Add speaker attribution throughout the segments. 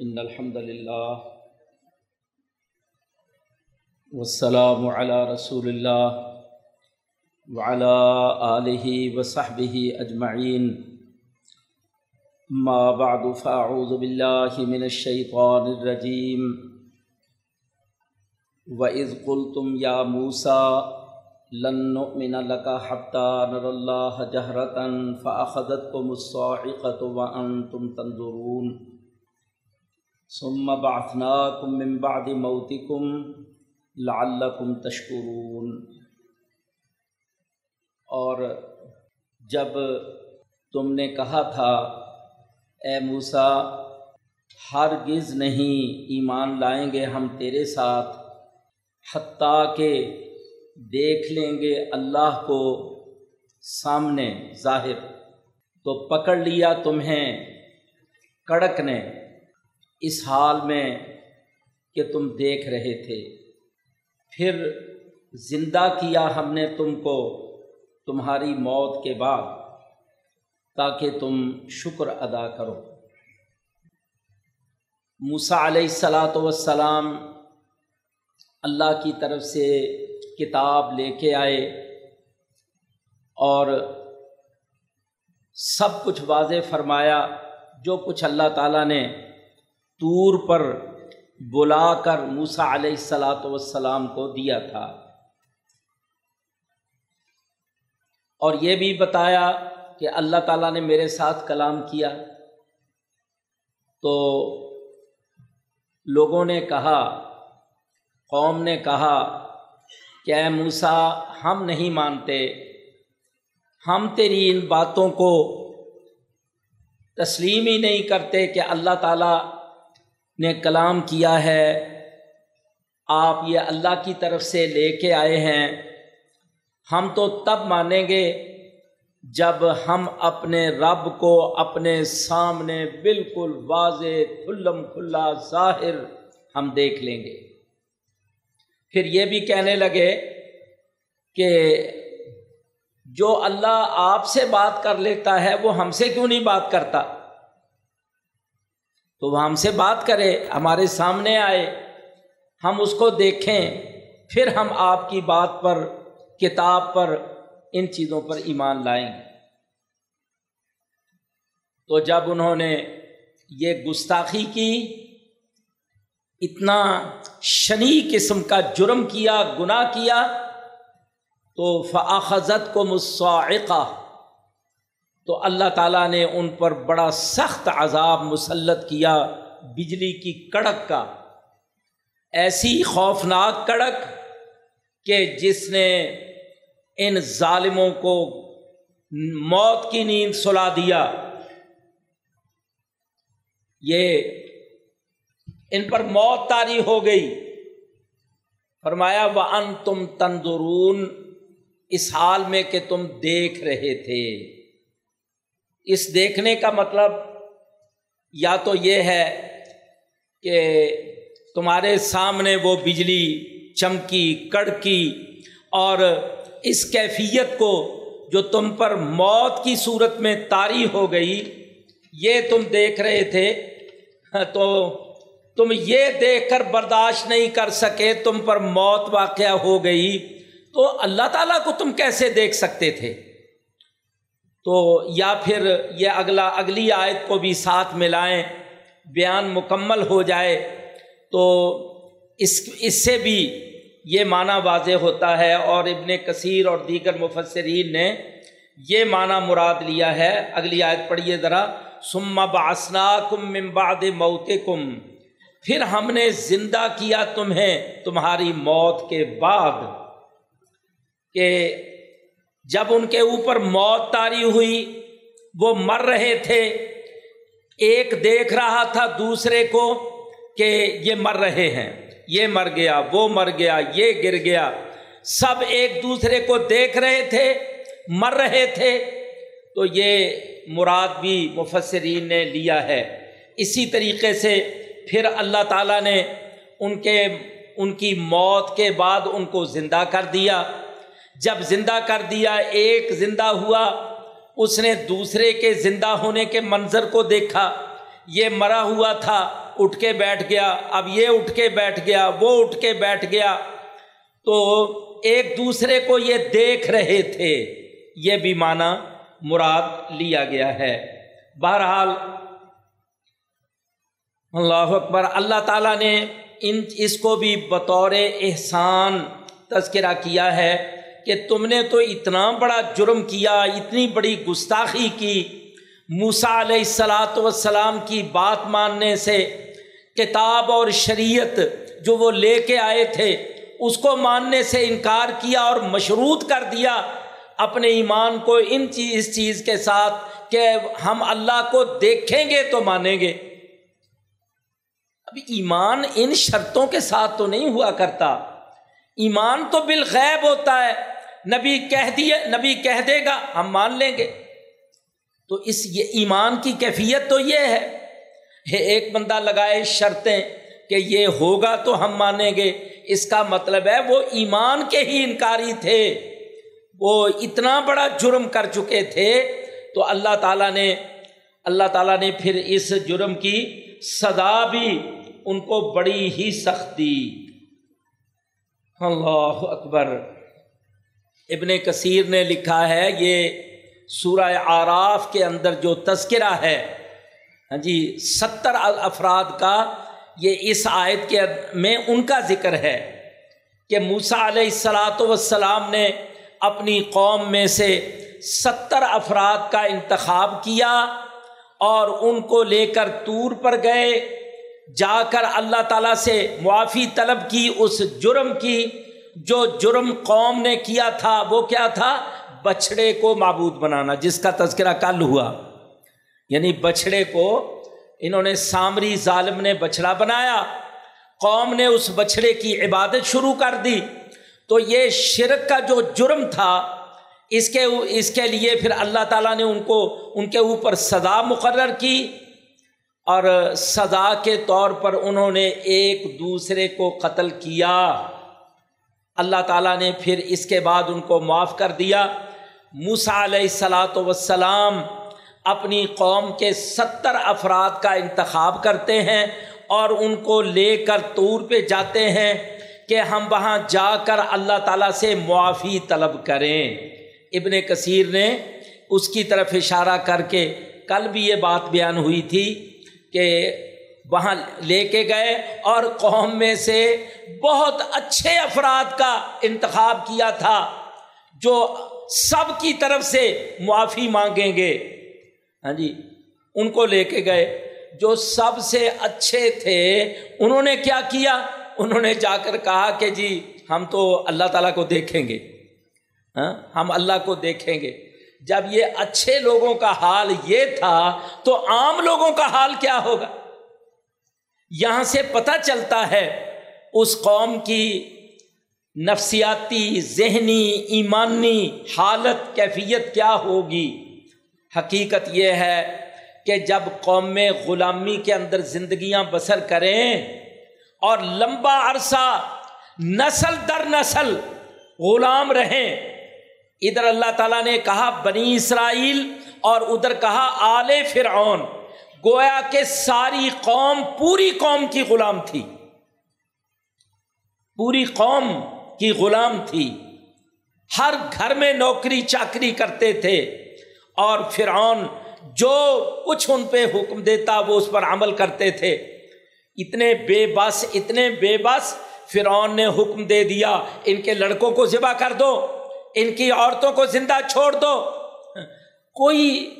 Speaker 1: إن الحمد لله والسلام على رسول الله وعلى آله وصحبه أجمعين. ما بعد، فأعوذ بالله من الشيطان الرجيم. وإذ قلتم يا موسى لن نؤمن لك حتى نرى الله جهرة فأخذتكم الصاعقة وأنتم تنظرون. ثم بعثناكم من بعد موتكم لعلكم تشكرون۔ اور جب تم نے کہا تھا، اے موسا ہرگز نہیں ایمان لائیں گے ہم تیرے ساتھ، حتیٰ کہ دیکھ لیں گے اللہ کو سامنے ظاہر۔ تو پکڑ لیا تمہیں کڑک نے۔ اس حال میں کہ تم دیکھ رہے تھے۔ پھر زندہ کیا ہم نے تم کو تمہاری موت کے بعد تاکہ تم شکر ادا کرو۔ موسا علیہ السلاۃ وسلام اللہ کی طرف سے کتاب لے کے آئے اور سب کچھ واضح فرمایا۔ جو کچھ اللہ تعالیٰ نے طور پر بلا کر موسا علیہ السلاۃ وسلام کو دیا تھا۔ اور یہ بھی بتایا کہ اللہ تعالیٰ نے میرے ساتھ کلام کیا۔ تو لوگوں نے کہا، قوم نے کہا کہ اے موسا ہم نہیں مانتے۔ ہم تیری ان باتوں کو تسلیم ہی نہیں کرتے کہ اللہ تعالیٰ نے کلام کیا ہے، آپ یہ اللہ کی طرف سے لے کے آئے ہیں۔ ہم تو تب مانیں گے جب ہم اپنے رب کو اپنے سامنے بالکل واضح، کھلم کھلا، ظاہر ہم دیکھ لیں گے۔ پھر یہ بھی کہنے لگے کہ جو اللہ آپ سے بات کر لیتا ہے، وہ ہم سے کیوں نہیں بات کرتا؟ تو وہ ہم سے بات کرے، ہمارے سامنے آئے، ہم اس کو دیکھیں، پھر ہم آپ کی بات پر، کتاب پر، ان چیزوں پر ایمان لائیں گے۔ تو جب انہوں نے یہ گستاخی کی، اتنا شنی قسم کا جرم کیا، گناہ کیا، تو فاخذت کو مسعقہ تو اللہ تعالیٰ نے ان پر بڑا سخت عذاب مسلط کیا بجلی کی کڑک کا۔ ایسی خوفناک کڑک کہ جس نے ان ظالموں کو موت کی نیند سلا دیا۔ یہ ان پر موت تاری ہو گئی۔ فرمایا وہ ان تم تندرون اس حال میں کہ تم دیکھ رہے تھے۔ اس دیکھنے کا مطلب یا تو یہ ہے کہ تمہارے سامنے وہ بجلی چمکی، کڑکی اور اس کیفیت کو جو تم پر موت کی صورت میں تاری ہو گئی، یہ تم دیکھ رہے تھے۔ تو تم یہ دیکھ کر برداشت نہیں کر سکے، تم پر موت واقع ہو گئی۔ تو اللہ تعالیٰ کو تم کیسے دیکھ سکتے تھے؟ تو یا پھر یہ اگلا اگلی آیت کو بھی ساتھ ملائیں، بیان مکمل ہو جائے، تو اس اس سے بھی یہ معنی واضح ہوتا ہے۔ اور ابن کثیر اور دیگر مفسرین نے یہ معنی مراد لیا ہے۔ اگلی آیت پڑھیے ذرا۔ سما باسنا کم ممباد موت کم پھر ہم نے زندہ کیا تمہیں، تمہاری موت کے بعد کہ جب ان کے اوپر موت تاری ہوئی، وہ مر رہے تھے۔ ایک دیکھ رہا تھا دوسرے کو کہ یہ مر رہے ہیں۔ یہ مر گیا، وہ مر گیا، یہ گر گیا۔ سب ایک دوسرے کو دیکھ رہے تھے، مر رہے تھے۔ تو یہ مراد بھی مفسرین نے لیا ہے۔ اسی طریقے سے پھر اللہ تعالیٰ نے ان کے، ان کی موت کے بعد ان کو زندہ کر دیا۔ جب زندہ کر دیا، ایک زندہ ہوا، اس نے دوسرے کے زندہ ہونے کے منظر کو دیکھا۔ یہ مرا ہوا تھا، اٹھ کے بیٹھ گیا۔ اب یہ اٹھ کے بیٹھ گیا، وہ اٹھ کے بیٹھ گیا۔ تو ایک دوسرے کو یہ دیکھ رہے تھے۔ یہ بھی معنی مراد لیا گیا ہے۔ بہرحال، اللہ اکبر، اللہ تعالیٰ نے ان، اس کو بھی بطور احسان تذکرہ کیا ہے۔ کہ تم نے تو اتنا بڑا جرم کیا، اتنی بڑی گستاخی کی۔ موسا علیہ السلاۃ وسلام کی بات ماننے سے کتاب اور شریعت جو وہ لے کے آئے تھے، اس کو ماننے سے انکار کیا اور مشروط کر دیا۔ اپنے ایمان کو ان چیز اس چیز کے ساتھ کہ ہم اللہ کو دیکھیں گے تو مانیں گے۔ اب ایمان ان شرطوں کے ساتھ تو نہیں ہوا کرتا۔ ایمان تو بالغیب ہوتا ہے۔ نبی کہہ دیے، نبی کہہ دے گا، ہم مان لیں گے۔ تو اس یہ ایمان کی کیفیت تو یہ ہے۔ ایک بندہ لگائے شرطیں کہ یہ ہوگا تو ہم مانیں گے۔ اس کا مطلب ہے وہ ایمان کے ہی انکاری تھے۔ وہ اتنا بڑا جرم کر چکے تھے۔ تو اللہ تعالیٰ نے، اللہ تعالیٰ نے پھر اس جرم کی سزا بھی ان کو بڑی ہی سخت دی۔ اللہ اکبر۔ ابن کثیر نے لکھا ہے، یہ سورہ آراف کے اندر جو تذکرہ ہے ہاں جی ستر افراد کا یہ اس آیت کے میں ان کا ذکر ہے کہ موسا علیہ السلاۃ وسلام نے اپنی قوم میں سے ستر افراد کا انتخاب کیا اور ان کو لے کر طور پر گئے، جا کر اللہ تعالیٰ سے معافی طلب کی، اس جرم کی جو جرم قوم نے کیا تھا، وہ کیا تھا؟ بچھڑے کو معبود بنانا، جس کا تذکرہ کل ہوا۔ یعنی بچھڑے کو انہوں نے سامری ظالم نے بچھڑا بنایا۔ قوم نے اس بچھڑے کی عبادت شروع کر دی۔ تو یہ شرک کا جو جرم تھا، اس کے اس کے لیے پھر اللہ تعالیٰ نے ان کو، ان کے اوپر سزا مقرر کی۔ اور سزا کے طور پر انہوں نے ایک دوسرے کو قتل کیا۔ اللہ تعالیٰ نے پھر اس کے بعد ان کو معاف کر دیا۔ موسا علیہ السلاۃ وسلام اپنی قوم کے ستر افراد کا انتخاب کرتے ہیں اور ان کو لے کر طور پہ جاتے ہیں کہ ہم وہاں جا کر اللہ تعالیٰ سے معافی طلب کریں۔ ابن کثیر نے اس کی طرف اشارہ کر کے کل بھی یہ بات بیان ہوئی تھی کہ وہاں لے کے گئے اور قوم میں سے بہت اچھے افراد کا انتخاب کیا تھا، جو سب کی طرف سے معافی مانگیں گے۔ ہاں جی ان کو لے کے گئے۔ جو سب سے اچھے تھے، انہوں نے کیا کیا؟ انہوں نے جا کر کہا کہ جی ہم تو اللہ تعالیٰ کو دیکھیں گے۔ ہاں ہم اللہ کو دیکھیں گے۔ جب یہ اچھے لوگوں کا حال یہ تھا، تو عام لوگوں کا حال کیا ہوگا؟ یہاں سے پتہ چلتا ہے اس قوم کی نفسیاتی، ذہنی، ایمانی حالت، کیفیت کیا ہوگی؟ حقیقت یہ ہے کہ جب قوم میں غلامی کے اندر زندگیاں بسر کریں اور لمبا عرصہ نسل در نسل غلام رہیں، ادھر اللہ تعالیٰ نے کہا بنی اسرائیل اور ادھر کہا آل فرعون۔ گویا کہ ساری قوم پوری قوم کی غلام تھی۔ پوری قوم کی غلام تھی۔ ہر گھر میں نوکری چاکری کرتے تھے۔ اور فرعون جو کچھ ان پہ حکم دیتا وہ اس پر عمل کرتے تھے۔ اتنے بے بس، اتنے بے بس فرعون نے حکم دے دیا، ان کے لڑکوں کو ذبح کر دو، ان کی عورتوں کو زندہ چھوڑ دو۔ کوئی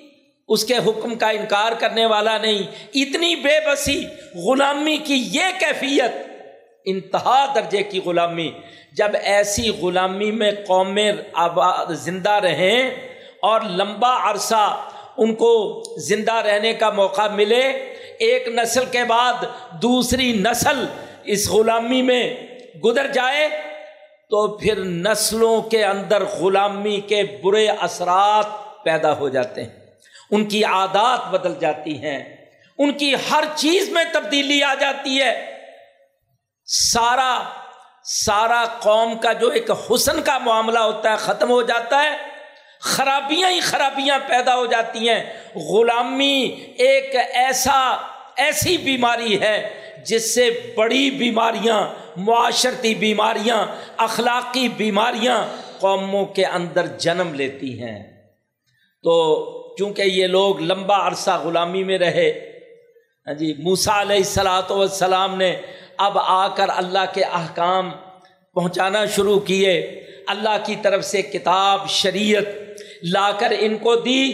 Speaker 1: اس کے حکم کا انکار کرنے والا نہیں۔ اتنی بے بسی غلامی کی یہ کیفیت انتہا درجے کی غلامی۔ جب ایسی غلامی میں قومیں آباد زندہ رہیں اور لمبا عرصہ ان کو زندہ رہنے کا موقع ملے، ایک نسل کے بعد دوسری نسل اس غلامی میں گزر جائے، تو پھر نسلوں کے اندر غلامی کے برے اثرات پیدا ہو جاتے ہیں۔ ان کی عادات بدل جاتی ہیں، ان کی ہر چیز میں تبدیلی آ جاتی ہے۔ سارا سارا قوم کا جو ایک حسن کا معاملہ ہوتا ہے، ختم ہو جاتا ہے۔ خرابیاں ہی خرابیاں پیدا ہو جاتی ہیں۔ غلامی ایک ایسا، ایسی بیماری ہے جس سے بڑی بیماریاں، معاشرتی بیماریاں، اخلاقی بیماریاں قوموں کے اندر جنم لیتی ہیں۔ تو چونکہ یہ لوگ لمبا عرصہ غلامی میں رہے۔ ہاں جی موسا علیہ السلاۃ والسلام نے اب آ کر اللہ کے احکام پہنچانا شروع کیے۔ اللہ کی طرف سے کتاب، شریعت لا کر ان کو دی۔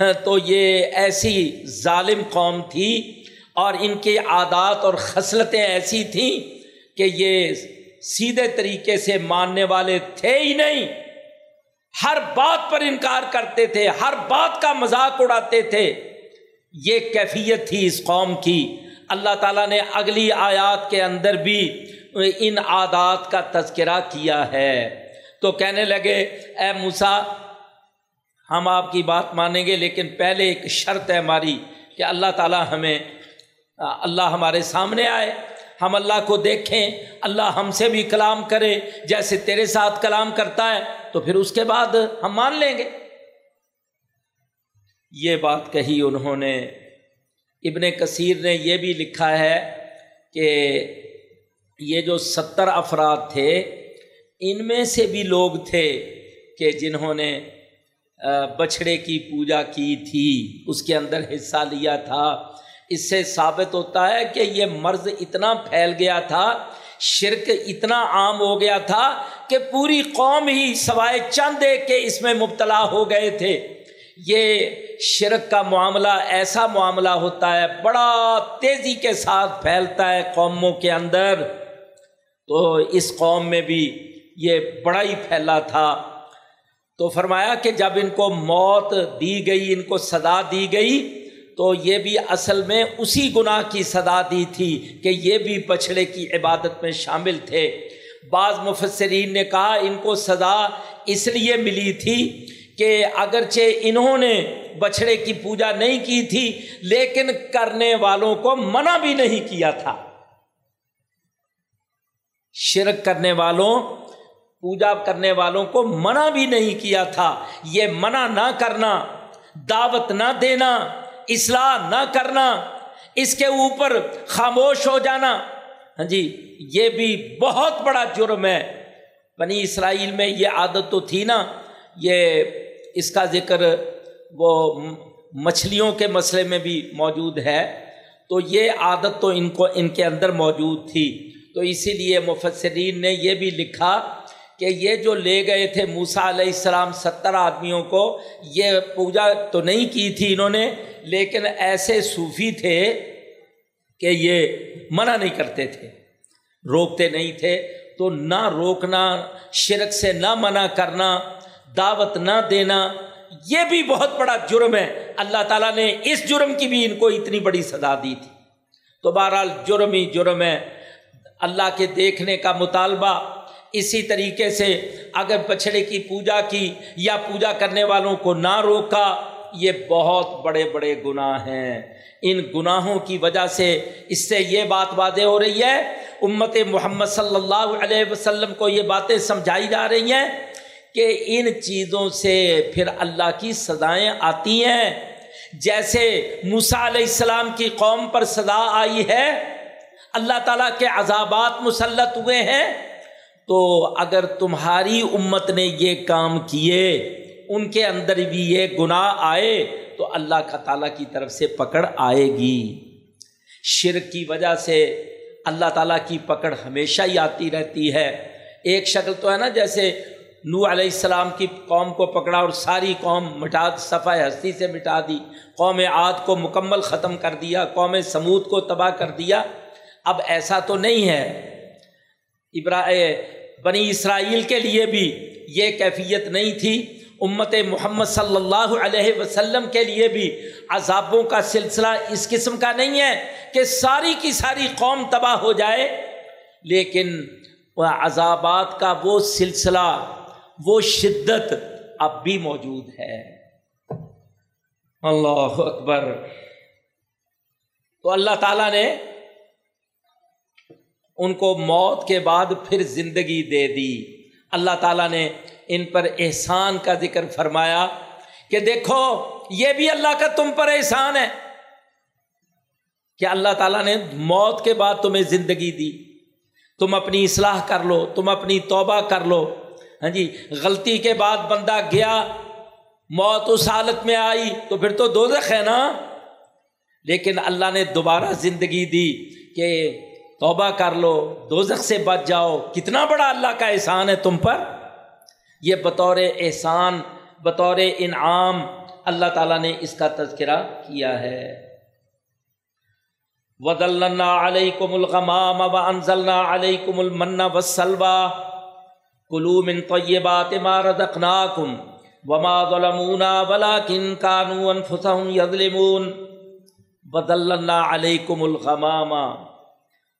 Speaker 1: ہاں، تو یہ ایسی ظالم قوم تھی اور ان کی عادات اور خصلتیں ایسی تھیں کہ یہ سیدھے طریقے سے ماننے والے تھے ہی نہیں۔ ہر بات پر انکار کرتے تھے، ہر بات کا مذاق اڑاتے تھے۔ یہ کیفیت تھی اس قوم کی۔ اللہ تعالیٰ نے اگلی آیات کے اندر بھی ان عادات کا تذکرہ کیا ہے۔ تو کہنے لگے، اے موسا ہم آپ کی بات مانیں گے، لیکن پہلے ایک شرط ہے ہماری کہ اللہ تعالیٰ ہمیں، اللہ ہمارے سامنے آئے۔ ہم اللہ کو دیکھیں، اللہ ہم سے بھی کلام کرے، جیسے تیرے ساتھ کلام کرتا ہے، تو پھر اس کے بعد ہم مان لیں گے۔ یہ بات کہی انہوں نے۔ ابن کثیر نے یہ بھی لکھا ہے کہ یہ جو ستر افراد تھے، ان میں سے بھی لوگ تھے کہ جنہوں نے بچھڑے کی پوجا کی تھی، اس کے اندر حصہ لیا تھا۔ اس سے ثابت ہوتا ہے کہ یہ مرض اتنا پھیل گیا تھا، شرک اتنا عام ہو گیا تھا کہ پوری قوم ہی سوائے چند ایک کے اس میں مبتلا ہو گئے تھے۔ یہ شرک کا معاملہ ایسا معاملہ ہوتا ہے، بڑا تیزی کے ساتھ پھیلتا ہے قوموں کے اندر۔ تو اس قوم میں بھی یہ بڑا ہی پھیلا تھا۔ تو فرمایا کہ جب ان کو موت دی گئی، ان کو سزا دی گئی تو یہ بھی اصل میں اسی گناہ کی صدا دی تھی کہ یہ بھی بچھڑے کی عبادت میں شامل تھے۔ بعض مفسرین نے کہا ان کو سزا اس لیے ملی تھی کہ اگرچہ انہوں نے بچھڑے کی پوجا نہیں کی تھی، لیکن کرنے والوں کو منع بھی نہیں کیا تھا۔ شرک کرنے والوں، پوجا کرنے والوں کو منع بھی نہیں کیا تھا۔ یہ منع نہ کرنا، دعوت نہ دینا اصلاح نہ کرنا، اس کے اوپر خاموش ہو جانا۔ ہاں جی یہ بھی بہت بڑا جرم ہے۔ بنی اسرائیل میں یہ عادت تو تھی نا، یہ اس کا ذکر وہ مچھلیوں کے مسئلے میں بھی موجود ہے۔ تو یہ عادت تو ان کو، ان کے اندر موجود تھی۔ تو اسی لیے مفسرین نے یہ بھی لکھا کہ یہ جو لے گئے تھے موسا علیہ السلام ستر آدمیوں کو، یہ پوجا تو نہیں کی تھی انہوں نے، لیکن ایسے صوفی تھے کہ یہ منع نہیں کرتے تھے، روکتے نہیں تھے۔ تو نہ روکنا، شرک سے نہ منع کرنا، دعوت نہ دینا، یہ بھی بہت بڑا جرم ہے۔ اللہ تعالیٰ نے اس جرم کی بھی ان کو اتنی بڑی سزا دی تھی۔ تو بہرحال جرم ہی جرم ہے۔ اللہ کے دیکھنے کا مطالبہ اسی طریقے سے اگر بچھڑے کی پوجا کی یا پوجا کرنے والوں کو نہ روکا، یہ بہت بڑے بڑے گناہ ہیں۔ ان گناہوں کی وجہ سے اس سے یہ بات واضح ہو رہی ہے، امت محمد صلی اللہ علیہ وسلم کو یہ باتیں سمجھائی جا رہی ہیں کہ ان چیزوں سے پھر اللہ کی سزائیں آتی ہیں۔ جیسے موسا علیہ السلام کی قوم پر سزا آئی ہے، اللہ تعالیٰ کے عذابات مسلط ہوئے ہیں۔ تو اگر تمہاری امت نے یہ کام کیے، ان کے اندر بھی یہ گناہ آئے، تو اللہ کا تعالیٰ کی طرف سے پکڑ آئے گی۔ شرک کی وجہ سے اللہ تعالیٰ کی پکڑ ہمیشہ ہی آتی رہتی ہے۔ ایک شکل تو ہے نا، جیسے نو علیہ السلام کی قوم کو پکڑا اور ساری قوم مٹا صفحہ ہستی سے مٹا دی۔ قوم عاد کو مکمل ختم کر دیا، قوم سمود کو تباہ کر دیا۔ اب ایسا تو نہیں ہے۔ ابرا بنی اسرائیل کے لیے بھی یہ کیفیت نہیں تھی۔ امت محمد صلی اللہ علیہ وسلم کے لیے بھی عذابوں کا سلسلہ اس قسم کا نہیں ہے کہ ساری کی ساری قوم تباہ ہو جائے، لیکن وہ عذابات کا وہ سلسلہ، وہ شدت اب بھی موجود ہے۔ اللہ اکبر۔ تو اللہ تعالیٰ نے ان کو موت کے بعد پھر زندگی دے دی۔ اللہ تعالیٰ نے ان پر احسان کا ذکر فرمایا کہ دیکھو، یہ بھی اللہ کا تم پر احسان ہے کہ اللہ تعالیٰ نے موت کے بعد تمہیں زندگی دی۔ تم اپنی اصلاح کر لو، تم اپنی توبہ کر لو۔ ہاں جی غلطی کے بعد بندہ گیا، موت اس حالت میں آئی تو پھر تو دو ہے نا۔ لیکن اللہ نے دوبارہ زندگی دی کہ توبہ کر لو، دوزخ سے بچ جاؤ۔ کتنا بڑا اللہ کا احسان ہے تم پر؟ یہ بطور احسان، بطور انعام اللہ تعالیٰ نے اس کا تذکرہ کیا ہے۔ ود اللہ علیہ کم الغمام و انضل علیہ کم المنا وسلوا کلوم ان طیبات مارد اقناکم وما ظلمونا ولیکن کانو انفسهم یظلمون ود اللہ علیہ کم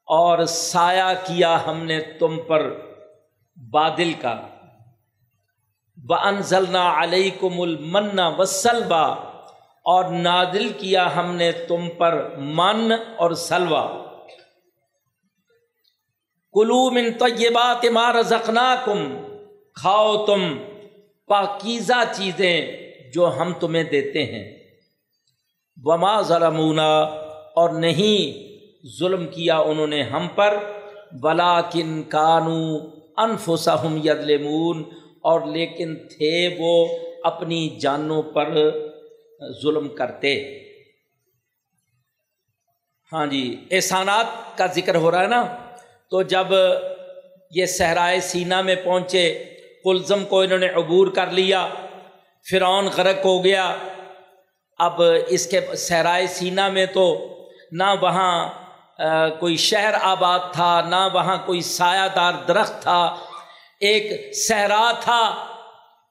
Speaker 1: اور سایہ کیا ہم نے تم پر بادل کا۔ ب انضلنا علیہ کم المنا وسلوا اور نادل کیا ہم نے تم پر من اور سلوا کلو من طیبات ما رزقناکم۔ کھاؤ تم پاکیزہ چیزیں جو ہم تمہیں دیتے ہیں۔ وما ظلمونا اور نہیں ظلم کیا انہوں نے ہم پر بلا کن کانو انفسہم یدلمون اور لیکن تھے وہ اپنی جانوں پر ظلم کرتے۔ ہاں جی احسانات کا ذکر ہو رہا ہے نا؟ تو جب یہ صحرائے سینا میں پہنچے کلزم کو انہوں نے عبور کر لیا، فرعون غرق ہو گیا۔ اب اس کے صحرائے سینا میں تو نہ وہاں کوئی شہر آباد تھا، نہ وہاں کوئی سایہ دار درخت تھا، ایک صحرا تھا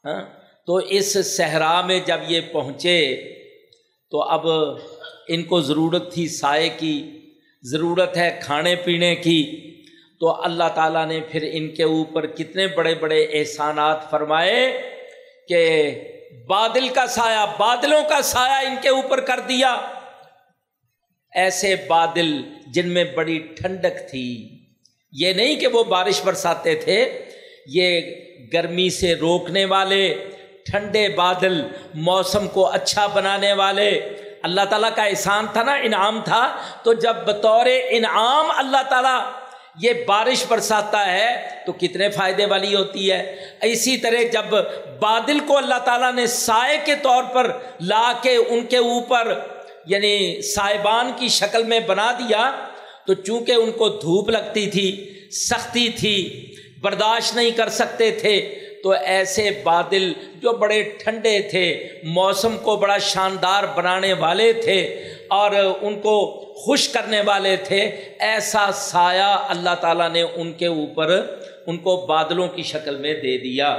Speaker 1: ہاں؟ تو اس صحرا میں جب یہ پہنچے، تو اب ان کو ضرورت تھی سائے کی، ضرورت ہے کھانے پینے کی۔ تو اللہ تعالیٰ نے پھر ان کے اوپر کتنے بڑے بڑے احسانات فرمائے کہ بادل کا سایہ، بادلوں کا سایہ ان کے اوپر کر دیا۔ ایسے بادل جن میں بڑی ٹھنڈک تھی۔ یہ نہیں کہ وہ بارش برساتے تھے، یہ گرمی سے روکنے والے، ٹھنڈے بادل موسم کو اچھا بنانے والے۔ اللہ تعالیٰ کا احسان تھا نا، انعام تھا۔ تو جب بطور انعام اللہ تعالیٰ یہ بارش برساتا ہے، تو کتنے فائدے والی ہوتی ہے۔ اسی طرح جب بادل کو اللہ تعالیٰ نے سائے کے طور پر لا کے ان کے اوپر یعنی سائبان کی شکل میں بنا دیا تو چونکہ ان کو دھوپ لگتی تھی، سختی تھی، برداشت نہیں کر سکتے تھے، تو ایسے بادل جو بڑے ٹھنڈے تھے، موسم کو بڑا شاندار بنانے والے تھے اور ان کو خوش کرنے والے تھے، ایسا سایہ اللہ تعالیٰ نے ان کے اوپر، ان کو بادلوں کی شکل میں دے دیا۔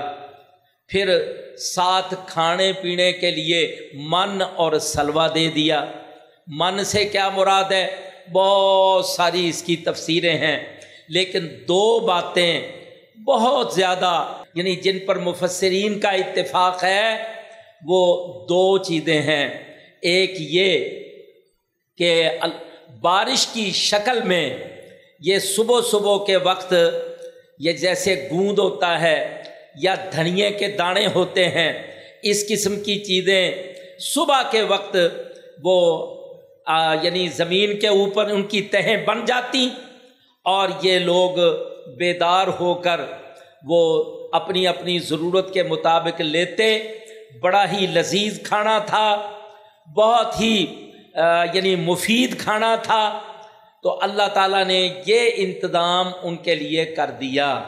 Speaker 1: پھر ساتھ کھانے پینے کے لیے من اور سلوا دے دیا۔ من سے کیا مراد ہے؟ بہت ساری اس کی تفسیریں ہیں، لیکن دو باتیں بہت زیادہ یعنی جن پر مفسرین کا اتفاق ہے، وہ دو چیزیں ہیں۔ ایک یہ کہ بارش کی شکل میں یہ صبح صبح کے وقت یہ جیسے گوند ہوتا ہے یا دھنیے کے دانے ہوتے ہیں اس قسم کی چیزیں صبح کے وقت وہ آ, یعنی زمین کے اوپر ان کی تہیں بن جاتی اور یہ لوگ بیدار ہو کر وہ اپنی اپنی ضرورت کے مطابق لیتے۔ بڑا ہی لذیذ کھانا تھا بہت ہی یعنی مفید کھانا تھا۔ تو اللہ تعالیٰ نے یہ انتظام ان کے لیے کر دیا۔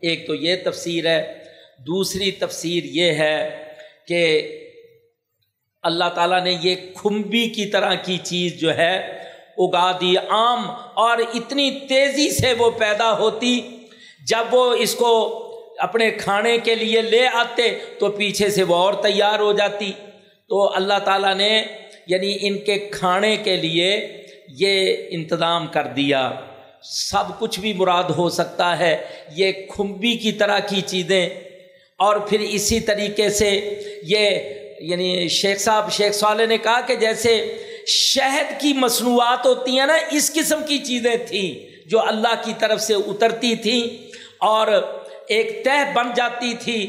Speaker 1: ایک تو یہ تفسیر ہے دوسری تفسیر یہ ہے کہ اللہ تعالیٰ نے یہ کھمبی کی طرح کی چیز جو ہے، اگا دی عام اور اتنی تیزی سے وہ پیدا ہوتی۔ جب وہ اس کو اپنے کھانے کے لیے لے آتے تو پیچھے سے وہ اور تیار ہو جاتی۔ تو اللہ تعالیٰ نے یعنی ان کے کھانے کے لیے یہ انتظام کر دیا۔ سب کچھ بھی مراد ہو سکتا ہے۔ یہ کھمبی کی طرح کی چیزیں اور پھر اسی طریقے سے یہ یعنی شیخ صاحب، شیخ صالح نے کہا کہ جیسے شہد کی مصنوعات ہوتی ہیں نا، اس قسم کی چیزیں تھیں جو اللہ کی طرف سے اترتی تھیں اور ایک تہ بن جاتی تھی۔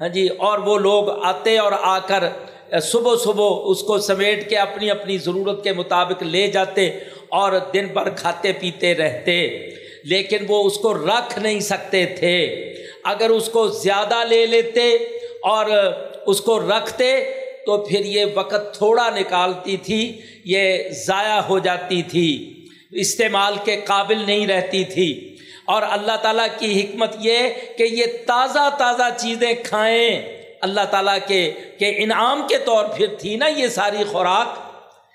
Speaker 1: ہاں جی اور وہ لوگ آتے اور آ کر صبح صبح اس کو سمیٹ کے اپنی اپنی ضرورت کے مطابق لے جاتے اور دن بھر کھاتے پیتے رہتے۔ لیکن وہ اس کو رکھ نہیں سکتے تھے۔ اگر اس کو زیادہ لے لیتے اور اس کو رکھتے تو پھر یہ وقت تھوڑا نکالتی تھی، یہ ضائع ہو جاتی تھی، استعمال کے قابل نہیں رہتی تھی۔ اور اللہ تعالیٰ کی حکمت یہ کہ یہ تازہ تازہ چیزیں کھائیں۔ اللہ تعالیٰ کے، کہ انعام کے طور پھر تھی نا یہ ساری خوراک۔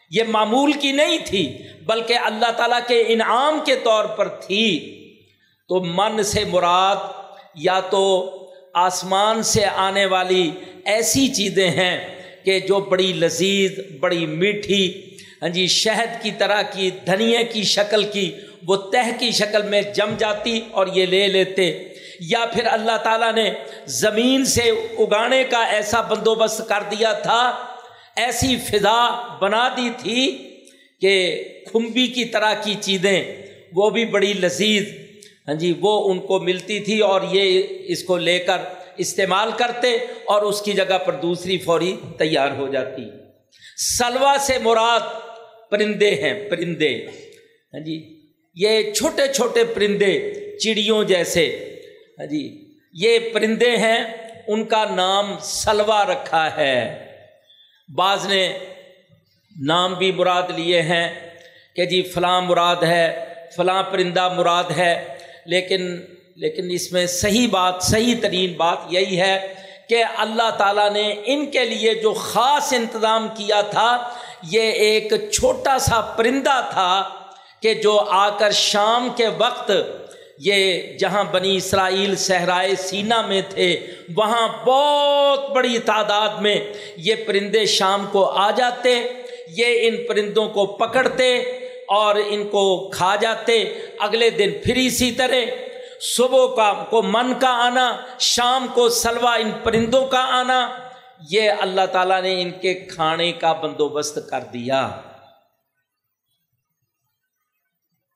Speaker 1: یہ معمول کی نہیں تھی، بلکہ اللہ تعالیٰ کے انعام کے طور پر تھی۔ تو من سے مراد یا تو آسمان سے آنے والی ایسی چیزیں ہیں کہ جو بڑی لذیذ، بڑی میٹھی ہاں جی شہد کی طرح کی، دھنیے کی شکل کی، وہ تہ کی شکل میں جم جاتی اور یہ لے لیتے۔ یا پھر اللہ تعالیٰ نے زمین سے اگانے کا ایسا بندوبست کر دیا تھا ایسی فضا بنا دی تھی کہ کھمبی کی طرح کی چیزیں، وہ بھی بڑی لذیذ ہاں جی وہ ان کو ملتی تھی اور یہ اس کو لے کر استعمال کرتے اور اس کی جگہ پر دوسری فوری تیار ہو جاتی۔ سلوا سے مراد پرندے ہیں، پرندے۔ ہاں جی یہ چھوٹے چھوٹے پرندے، چڑیوں جیسے۔ ہاں جی یہ پرندے ہیں، ان کا نام سلوا رکھا ہے۔ بعض نے نام بھی مراد لیے ہیں کہ جی فلاں مراد ہے، فلاں پرندہ مراد ہے، لیکن لیکن اس میں صحیح بات، صحیح ترین بات یہی ہے کہ اللہ تعالیٰ نے ان کے لیے جو خاص انتظام کیا تھا، یہ ایک چھوٹا سا پرندہ تھا کہ جو آ کر شام کے وقت یہ جہاں بنی اسرائیل صحرائے سینا میں تھے، وہاں بہت بڑی تعداد میں یہ پرندے شام کو آ جاتے، یہ ان پرندوں کو پکڑتے اور ان کو کھا جاتے۔ اگلے دن پھر اسی طرح صبح کا کو من کا آنا، شام کو سلوا ان پرندوں کا آنا۔ یہ اللہ تعالیٰ نے ان کے کھانے کا بندوبست کر دیا۔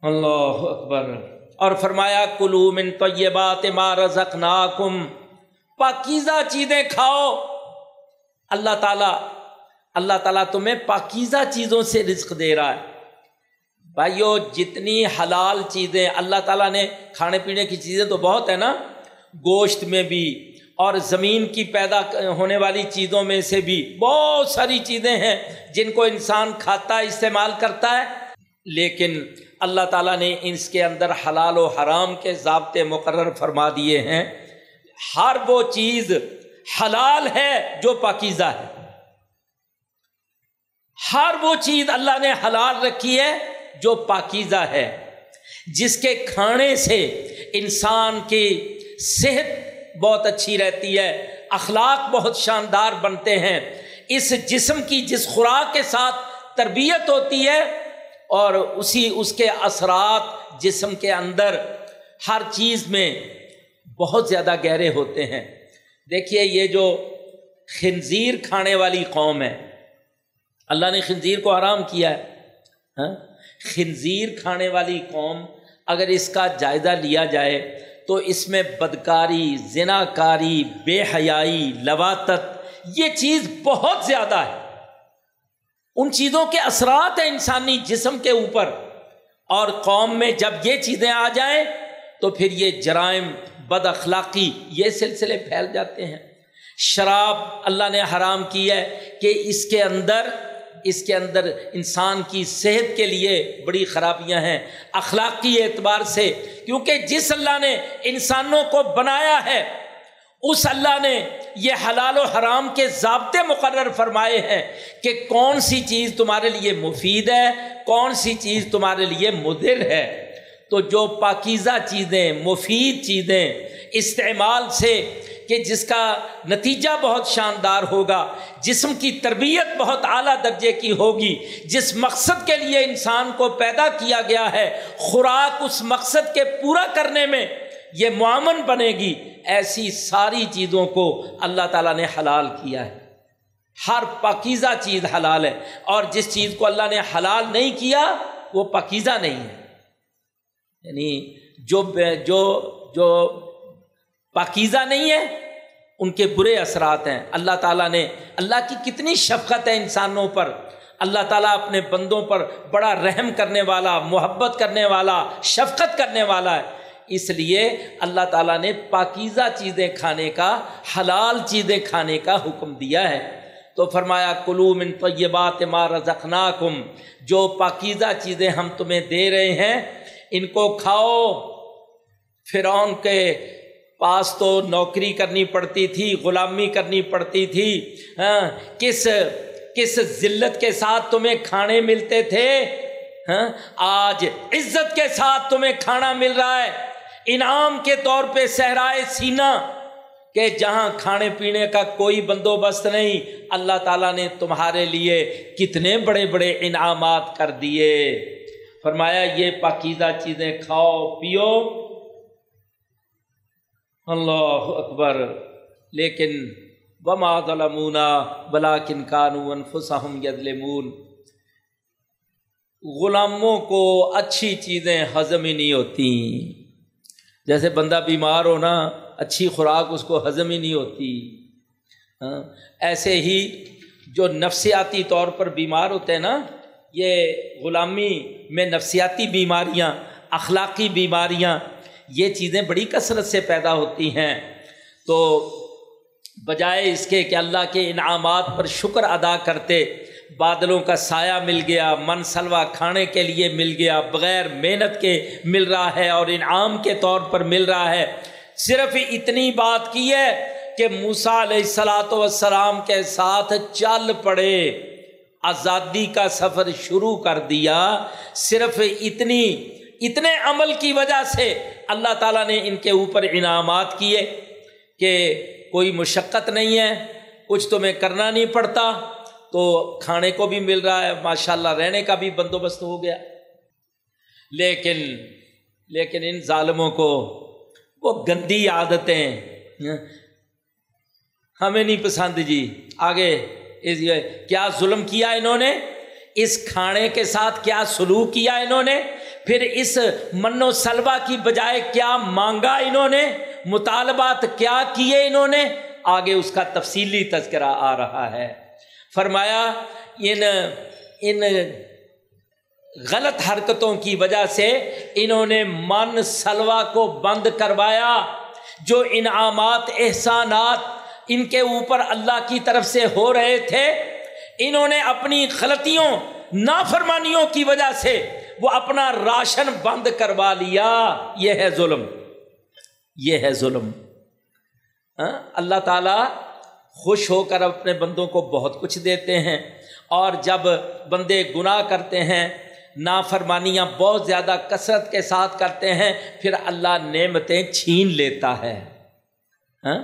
Speaker 1: اللہ اکبر۔ اور فرمایا کلو من تو یہ بات پاکیزہ چیزیں کھاؤ۔ اللہ تعالیٰ اللہ تعالیٰ تمہیں پاکیزہ چیزوں سے رزق دے رہا ہے۔ بھائیو، جتنی حلال چیزیں اللہ تعالیٰ نے، کھانے پینے کی چیزیں تو بہت ہیں نا، گوشت میں بھی اور زمین کی پیدا ہونے والی چیزوں میں سے بھی بہت ساری چیزیں ہیں جن کو انسان کھاتا، استعمال کرتا ہے۔ لیکن اللہ تعالیٰ نے اس کے اندر حلال و حرام کے ضابطے مقرر فرما دیے ہیں۔ ہر وہ چیز حلال ہے جو پاکیزہ ہے۔ ہر وہ چیز اللہ نے حلال رکھی ہے جو پاکیزہ ہے۔ جس کے کھانے سے انسان کی صحت بہت اچھی رہتی ہے، اخلاق بہت شاندار بنتے ہیں۔ اس جسم کی جس خوراک کے ساتھ تربیت ہوتی ہے اور اسی اس کے اثرات جسم کے اندر ہر چیز میں بہت زیادہ گہرے ہوتے ہیں۔ دیکھیے یہ جو خنزیر کھانے والی قوم ہے، اللہ نے خنزیر کو آرام کیا ہے۔ ہاں؟ خنزیر کھانے والی قوم اگر اس کا جائزہ لیا جائے تو اس میں بدکاری زنا کاری بے حیائی لواتت یہ چیز بہت زیادہ ہے۔ ان چیزوں کے اثرات ہیں انسانی جسم کے اوپر۔ اور قوم میں جب یہ چیزیں آ جائیں تو پھر یہ جرائم بد اخلاقی یہ سلسلے پھیل جاتے ہیں۔ شراب اللہ نے حرام کی ہے کہ اس کے اندر، اس کے اندر انسان کی صحت کے لیے بڑی خرابیاں ہیں، اخلاقی اعتبار سے۔ کیونکہ جس اللہ نے انسانوں کو بنایا ہے اس اللہ نے یہ حلال و حرام کے ضابطے مقرر فرمائے ہیں کہ کون سی چیز تمہارے لیے مفید ہے، کون سی چیز تمہارے لیے مدر ہے۔ تو جو پاکیزہ چیزیں، مفید چیزیں استعمال سے کہ جس کا نتیجہ بہت شاندار ہوگا، جسم کی تربیت بہت اعلیٰ درجے کی ہوگی، جس مقصد کے لیے انسان کو پیدا کیا گیا ہے، خوراک اس مقصد کے پورا کرنے میں یہ معامن بنے گی، ایسی ساری چیزوں کو اللہ تعالیٰ نے حلال کیا ہے۔ ہر پاکیزہ چیز حلال ہے، اور جس چیز کو اللہ نے حلال نہیں کیا، وہ پاکیزہ نہیں ہے۔ یعنی جو جو جو پاکیزہ نہیں ہے، ان کے برے اثرات ہیں۔ اللہ تعالیٰ نے، اللہ کی کتنی شفقت ہے انسانوں پر۔ اللہ تعالیٰ اپنے بندوں پر بڑا رحم کرنے والا، محبت کرنے والا، شفقت کرنے والا ہے۔ اس لیے اللہ تعالیٰ نے پاکیزہ چیزیں کھانے کا، حلال چیزیں کھانے کا حکم دیا ہے۔ تو فرمایا، کلو من طیبات ما رزقناکم جو پاکیزہ چیزیں ہم تمہیں دے رہے ہیں، ان کو کھاؤ۔ فرعون کے پاس تو نوکری کرنی پڑتی تھی، غلامی کرنی پڑتی تھی۔ ہاں کس کس ذلت کے ساتھ تمہیں کھانے ملتے تھے؟ ہاں آج عزت کے ساتھ تمہیں کھانا مل رہا ہے۔ انعام کے طور پہ صحرائے سینا کہ جہاں کھانے پینے کا کوئی بندوبست نہیں، اللہ تعالیٰ نے تمہارے لیے کتنے بڑے بڑے انعامات کر دیے۔ فرمایا، یہ پاکیزہ چیزیں کھاؤ، پیو۔ اللہ اکبر۔ لیکن وما ظلمونا، بلاکن کانو انفسہم یظلمون۔ غلاموں کو اچھی چیزیں ہضم ہی نہیں ہوتی جیسے بندہ بیمار ہو نا، اچھی خوراک اس کو ہضم ہی نہیں ہوتی۔ ہاں، ایسے ہی جو نفسیاتی طور پر بیمار ہوتے ہیں نا، یہ غلامی میں نفسیاتی بیماریاں، اخلاقی بیماریاں، یہ چیزیں بڑی کثرت سے پیدا ہوتی ہیں۔ تو بجائے اس کے کہ اللہ کے انعامات پر شکر ادا کرتے بادلوں کا سایہ مل گیا، من سلوا کھانے کے لیے مل گیا، بغیر محنت کے مل رہا ہے اور انعام کے طور پر مل رہا ہے۔ صرف اتنی بات کی ہے کہ موسا علیہ السلاۃ والسلام کے ساتھ چل پڑے۔ آزادی کا سفر شروع کر دیا۔ صرف اتنی، اتنے عمل کی وجہ سے اللہ تعالیٰ نے ان کے اوپر انعامات کیے کہ کوئی مشقت نہیں ہے، کچھ تمہیں کرنا نہیں پڑتا۔ تو کھانے کو بھی مل رہا ہے ماشاء اللہ رہنے کا بھی بندوبست ہو گیا۔ لیکن لیکن ان ظالموں کو وہ گندی عادتیں، ہمیں نہیں پسند جی۔ آگے کیا ظلم کیا انہوں نے؟ اس کھانے کے ساتھ کیا سلوک کیا انہوں نے؟ پھر اس من و سلوا کی بجائے کیا مانگا انہوں نے؟ مطالبات کیا کیے انہوں نے؟ آگے اس کا تفصیلی تذکرہ آ رہا ہے۔ فرمایا، ان ان غلط حرکتوں کی وجہ سے انہوں نے من سلوا کو بند کروایا، جو انعامات، احسانات ان کے اوپر اللہ کی طرف سے ہو رہے تھے، انہوں نے اپنی غلطیوں، نافرمانیوں کی وجہ سے وہ اپنا راشن بند کروا لیا۔ یہ ہے ظلم۔ یہ ہے ظلم۔ ہاں؟ اللہ تعالیٰ خوش ہو کر اپنے بندوں کو بہت کچھ دیتے ہیں اور جب بندے گناہ کرتے ہیں، نافرمانیاں بہت زیادہ کثرت کے ساتھ کرتے ہیں، پھر اللہ نعمتیں چھین لیتا ہے۔ ہاں؟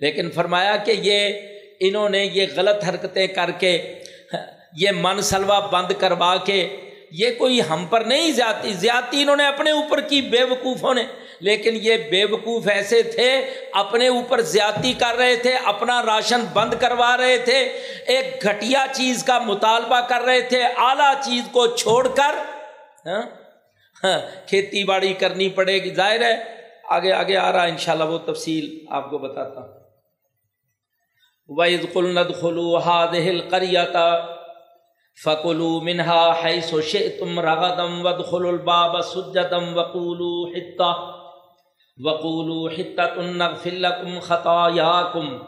Speaker 1: لیکن فرمایا کہ یہ انہوں نے یہ غلط حرکتیں کر کے، یہ من سلوا بند کروا کے، یہ کوئی ہم پر نہیں زیادتی زیادتی انہوں نے اپنے اوپر کی، بے وقوفوں نے۔ لیکن یہ بے وقوف ایسے تھے اپنے اوپر زیادتی کر رہے تھے اپنا راشن بند کروا رہے تھے ایک گھٹیا چیز کا مطالبہ کر رہے تھے اعلیٰ چیز کو چھوڑ کر ہاں, ہاں، کھیتی باڑی کرنی پڑے گی۔ ظاہر ہے آگے آگے آ رہا ہے انشاءاللہ وہ تفصیل آپ کو بتاتا ہوں۔ وَإِذْ قُلْنَا ادْخُلُوا هَذِهِ الْقَرْيَةَ فَقُلُوا مِنْهَا حَيْثُ شِئْتُمْ رَغَدًا وَادْخُلُوا الْبَابَ سُجَّدًا وَقُولُوا حِطَّةٌ وَقُولُوا حِطَّةٌ نَغْفِرْ لَكُمْ خَطَايَاكُمْ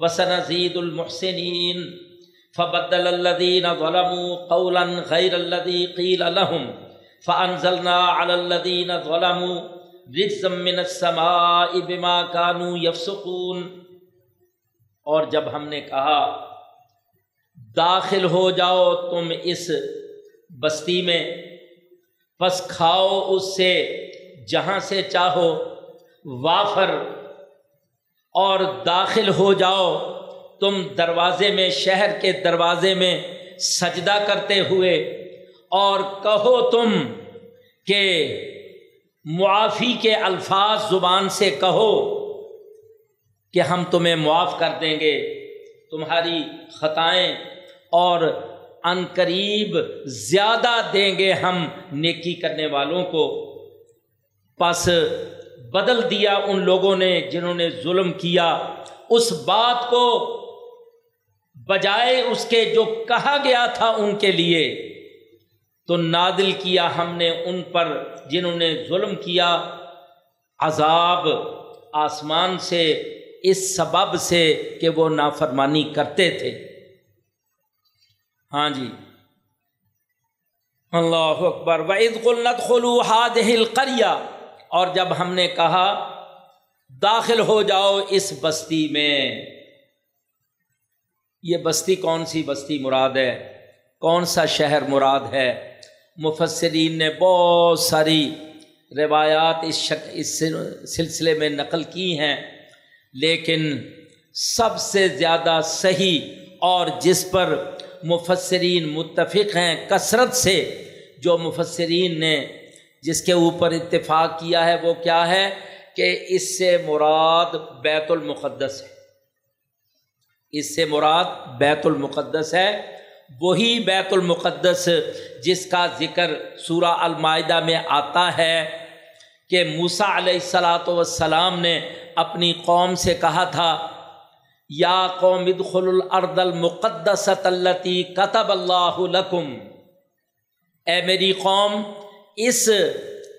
Speaker 1: وَسَنَزِيدُ الْمُحْسِنِينَ فَبَدَّلَ الَّذِينَ ظَلَمُوا قَوْلًا غَيْرَ الَّذِي قِيلَ لَهُمْ فَأَنزَلْنَا عَلَى الَّذِينَ ظَلَمُوا رِجْزًا مِّنَ السَّمَاءِ بِمَا كَانُوا يَفْسُقُونَ اور جب ہم نے کہا، داخل ہو جاؤ تم اس بستی میں بس کھاؤ اس سے، جہاں سے چاہو وافر اور داخل ہو جاؤ، تم دروازے میں، شہر کے دروازے میں سجدہ کرتے ہوئے، اور کہو تم کہ معافی کے الفاظ زبان سے کہو کہ ہم تمہیں معاف کر دیں گے۔ تمہاری خطائیں اور ان قریب زیادہ دیں گے ہم نیکی کرنے والوں کو۔ پس بدل دیا ان لوگوں نے جنہوں نے ظلم کیا۔ اس بات کو بجائے اس کے جو کہا گیا تھا ان کے لیے، تو نادل کیا ہم نے ان پر جنہوں نے ظلم کیا۔ عذاب آسمان سے، اس سبب سے کہ وہ نافرمانی کرتے تھے۔ ہاں جی۔ اللہ اکبر۔ وعید قلت خلو ہاد القریا اور جب ہم نے کہا، داخل ہو جاؤ اس بستی میں۔ یہ بستی کون سی بستی مراد ہے؟ کون سا شہر مراد ہے؟ مفسرین نے بہت ساری روایات اس شک، اس سلسلے میں نقل کی ہیں، لیکن سب سے زیادہ صحیح اور جس پر مفسرین متفق ہیں، کثرت سے جو مفسرین نے جس کے اوپر اتفاق کیا ہے وہ کیا ہے کہ اس سے مراد بیت المقدس ہے۔ اس سے مراد بیت المقدس ہے۔ وہی بیت المقدس جس کا ذکر سورہ المائدہ میں آتا ہے کہ موسا علیہ السلاۃ وسلام نے اپنی قوم سے کہا تھا، یا قوم ادخل الارض المقدس التی کتب اللہ لکم۔ اے میری قوم اس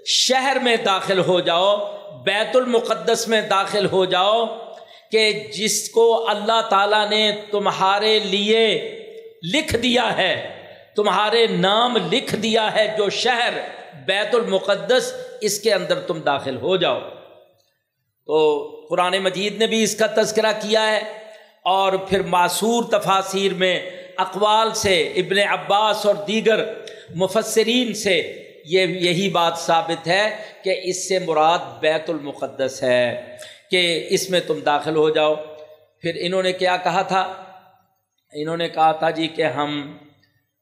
Speaker 1: شہر میں داخل ہو جاؤ، بیت المقدس میں داخل ہو جاؤ کہ جس کو اللہ تعالیٰ نے تمہارے لیے لکھ دیا ہے، تمہارے نام لکھ دیا ہے جو شہر بیت المقدس اس کے اندر تم داخل ہو جاؤ۔ تو قرآن مجید نے بھی اس کا تذکرہ کیا ہے اور پھر معصور تفاصیر میں اقوال سے ابن عباس اور دیگر مفسرین سے یہ یہی بات ثابت ہے کہ اس سے مراد بیت المقدس ہے کہ اس میں تم داخل ہو جاؤ۔ پھر انہوں نے کیا کہا تھا؟ انہوں نے کہا تھا جی کہ ہم،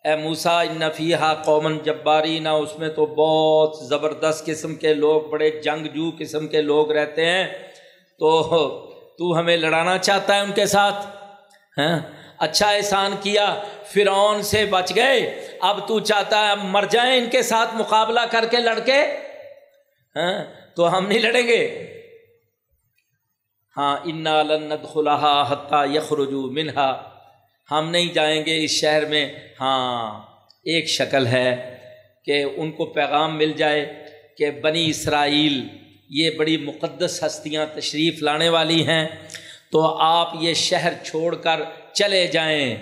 Speaker 1: اے موسا نفیحہ قومن جباری نہ اس میں تو بہت زبردست قسم کے لوگ، بڑے جنگ جو قسم کے لوگ رہتے ہیں۔ تو تو ہمیں لڑانا چاہتا ہے ان کے ساتھ ہاں؟ اچھا احسان کیا، فرعون سے بچ گئے۔ اب تو چاہتا ہے مر جائیں ان کے ساتھ مقابلہ کر کے لڑکے۔ ہاں تو ہم نہیں لڑیں گے۔ ہاں انا لند خلاحہ حتیٰ یخرجو منہا ہم نہیں جائیں گے اس شہر میں۔ ہاں ایک شکل ہے کہ ان کو پیغام مل جائے کہ بنی اسرائیل یہ بڑی مقدس ہستیاں تشریف لانے والی ہیں۔ تو آپ یہ شہر چھوڑ کر چلے جائیں۔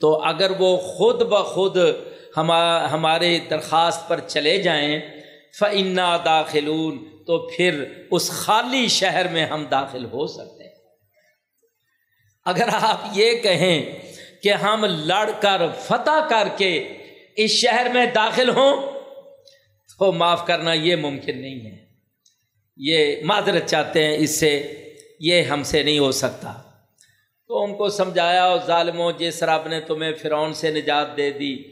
Speaker 1: تو اگر وہ خود بخود ہمارے درخواست پر چلے جائیں فعنا داخلون، تو پھر اس خالی شہر میں ہم داخل ہو سکتے ہیں۔ اگر آپ یہ کہیں کہ ہم لڑ کر، فتح کر کے اس شہر میں داخل ہوں، تو معاف کرنا یہ ممکن نہیں ہے۔ یہ معذرت چاہتے ہیں، اس سے یہ ہم سے نہیں ہو سکتا۔ تو ان کو سمجھایا اور ظالموں، جس رب نے تمہیں فرعون سے نجات دے دی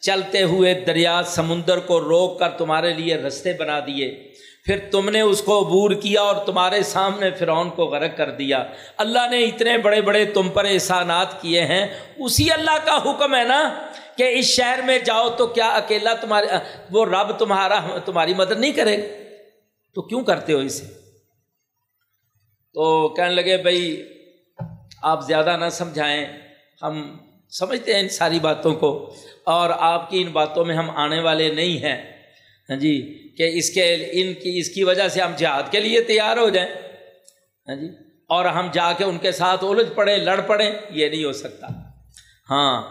Speaker 1: چلتے ہوئے دریا، سمندر کو روک کر تمہارے لیے رستے بنا دیے۔ پھر تم نے اس کو عبور کیا اور تمہارے سامنے فرعون کو غرق کر دیا۔ اللہ نے اتنے بڑے بڑے تم پر احسانات کیے ہیں۔ اسی اللہ کا حکم ہے نا کہ اس شہر میں جاؤ تو کیا اکیلا تمہارے، وہ رب تمہارا، تمہاری مدد نہیں کرے؟ تو کیوں کرتے ہو اسے؟ تو کہنے لگے، بھائی آپ زیادہ نہ سمجھائیں۔ ہم سمجھتے ہیں ان ساری باتوں کو، اور آپ کی ان باتوں میں ہم آنے والے نہیں ہیں۔ ہاں جی کہ اس کے، ان کی، اس کی وجہ سے ہم جہاد کے لیے تیار ہو جائیں۔ ہاں جی اور ہم جا کے ان کے ساتھ الجھ پڑیں، لڑ پڑیں، یہ نہیں ہو سکتا۔ ہاں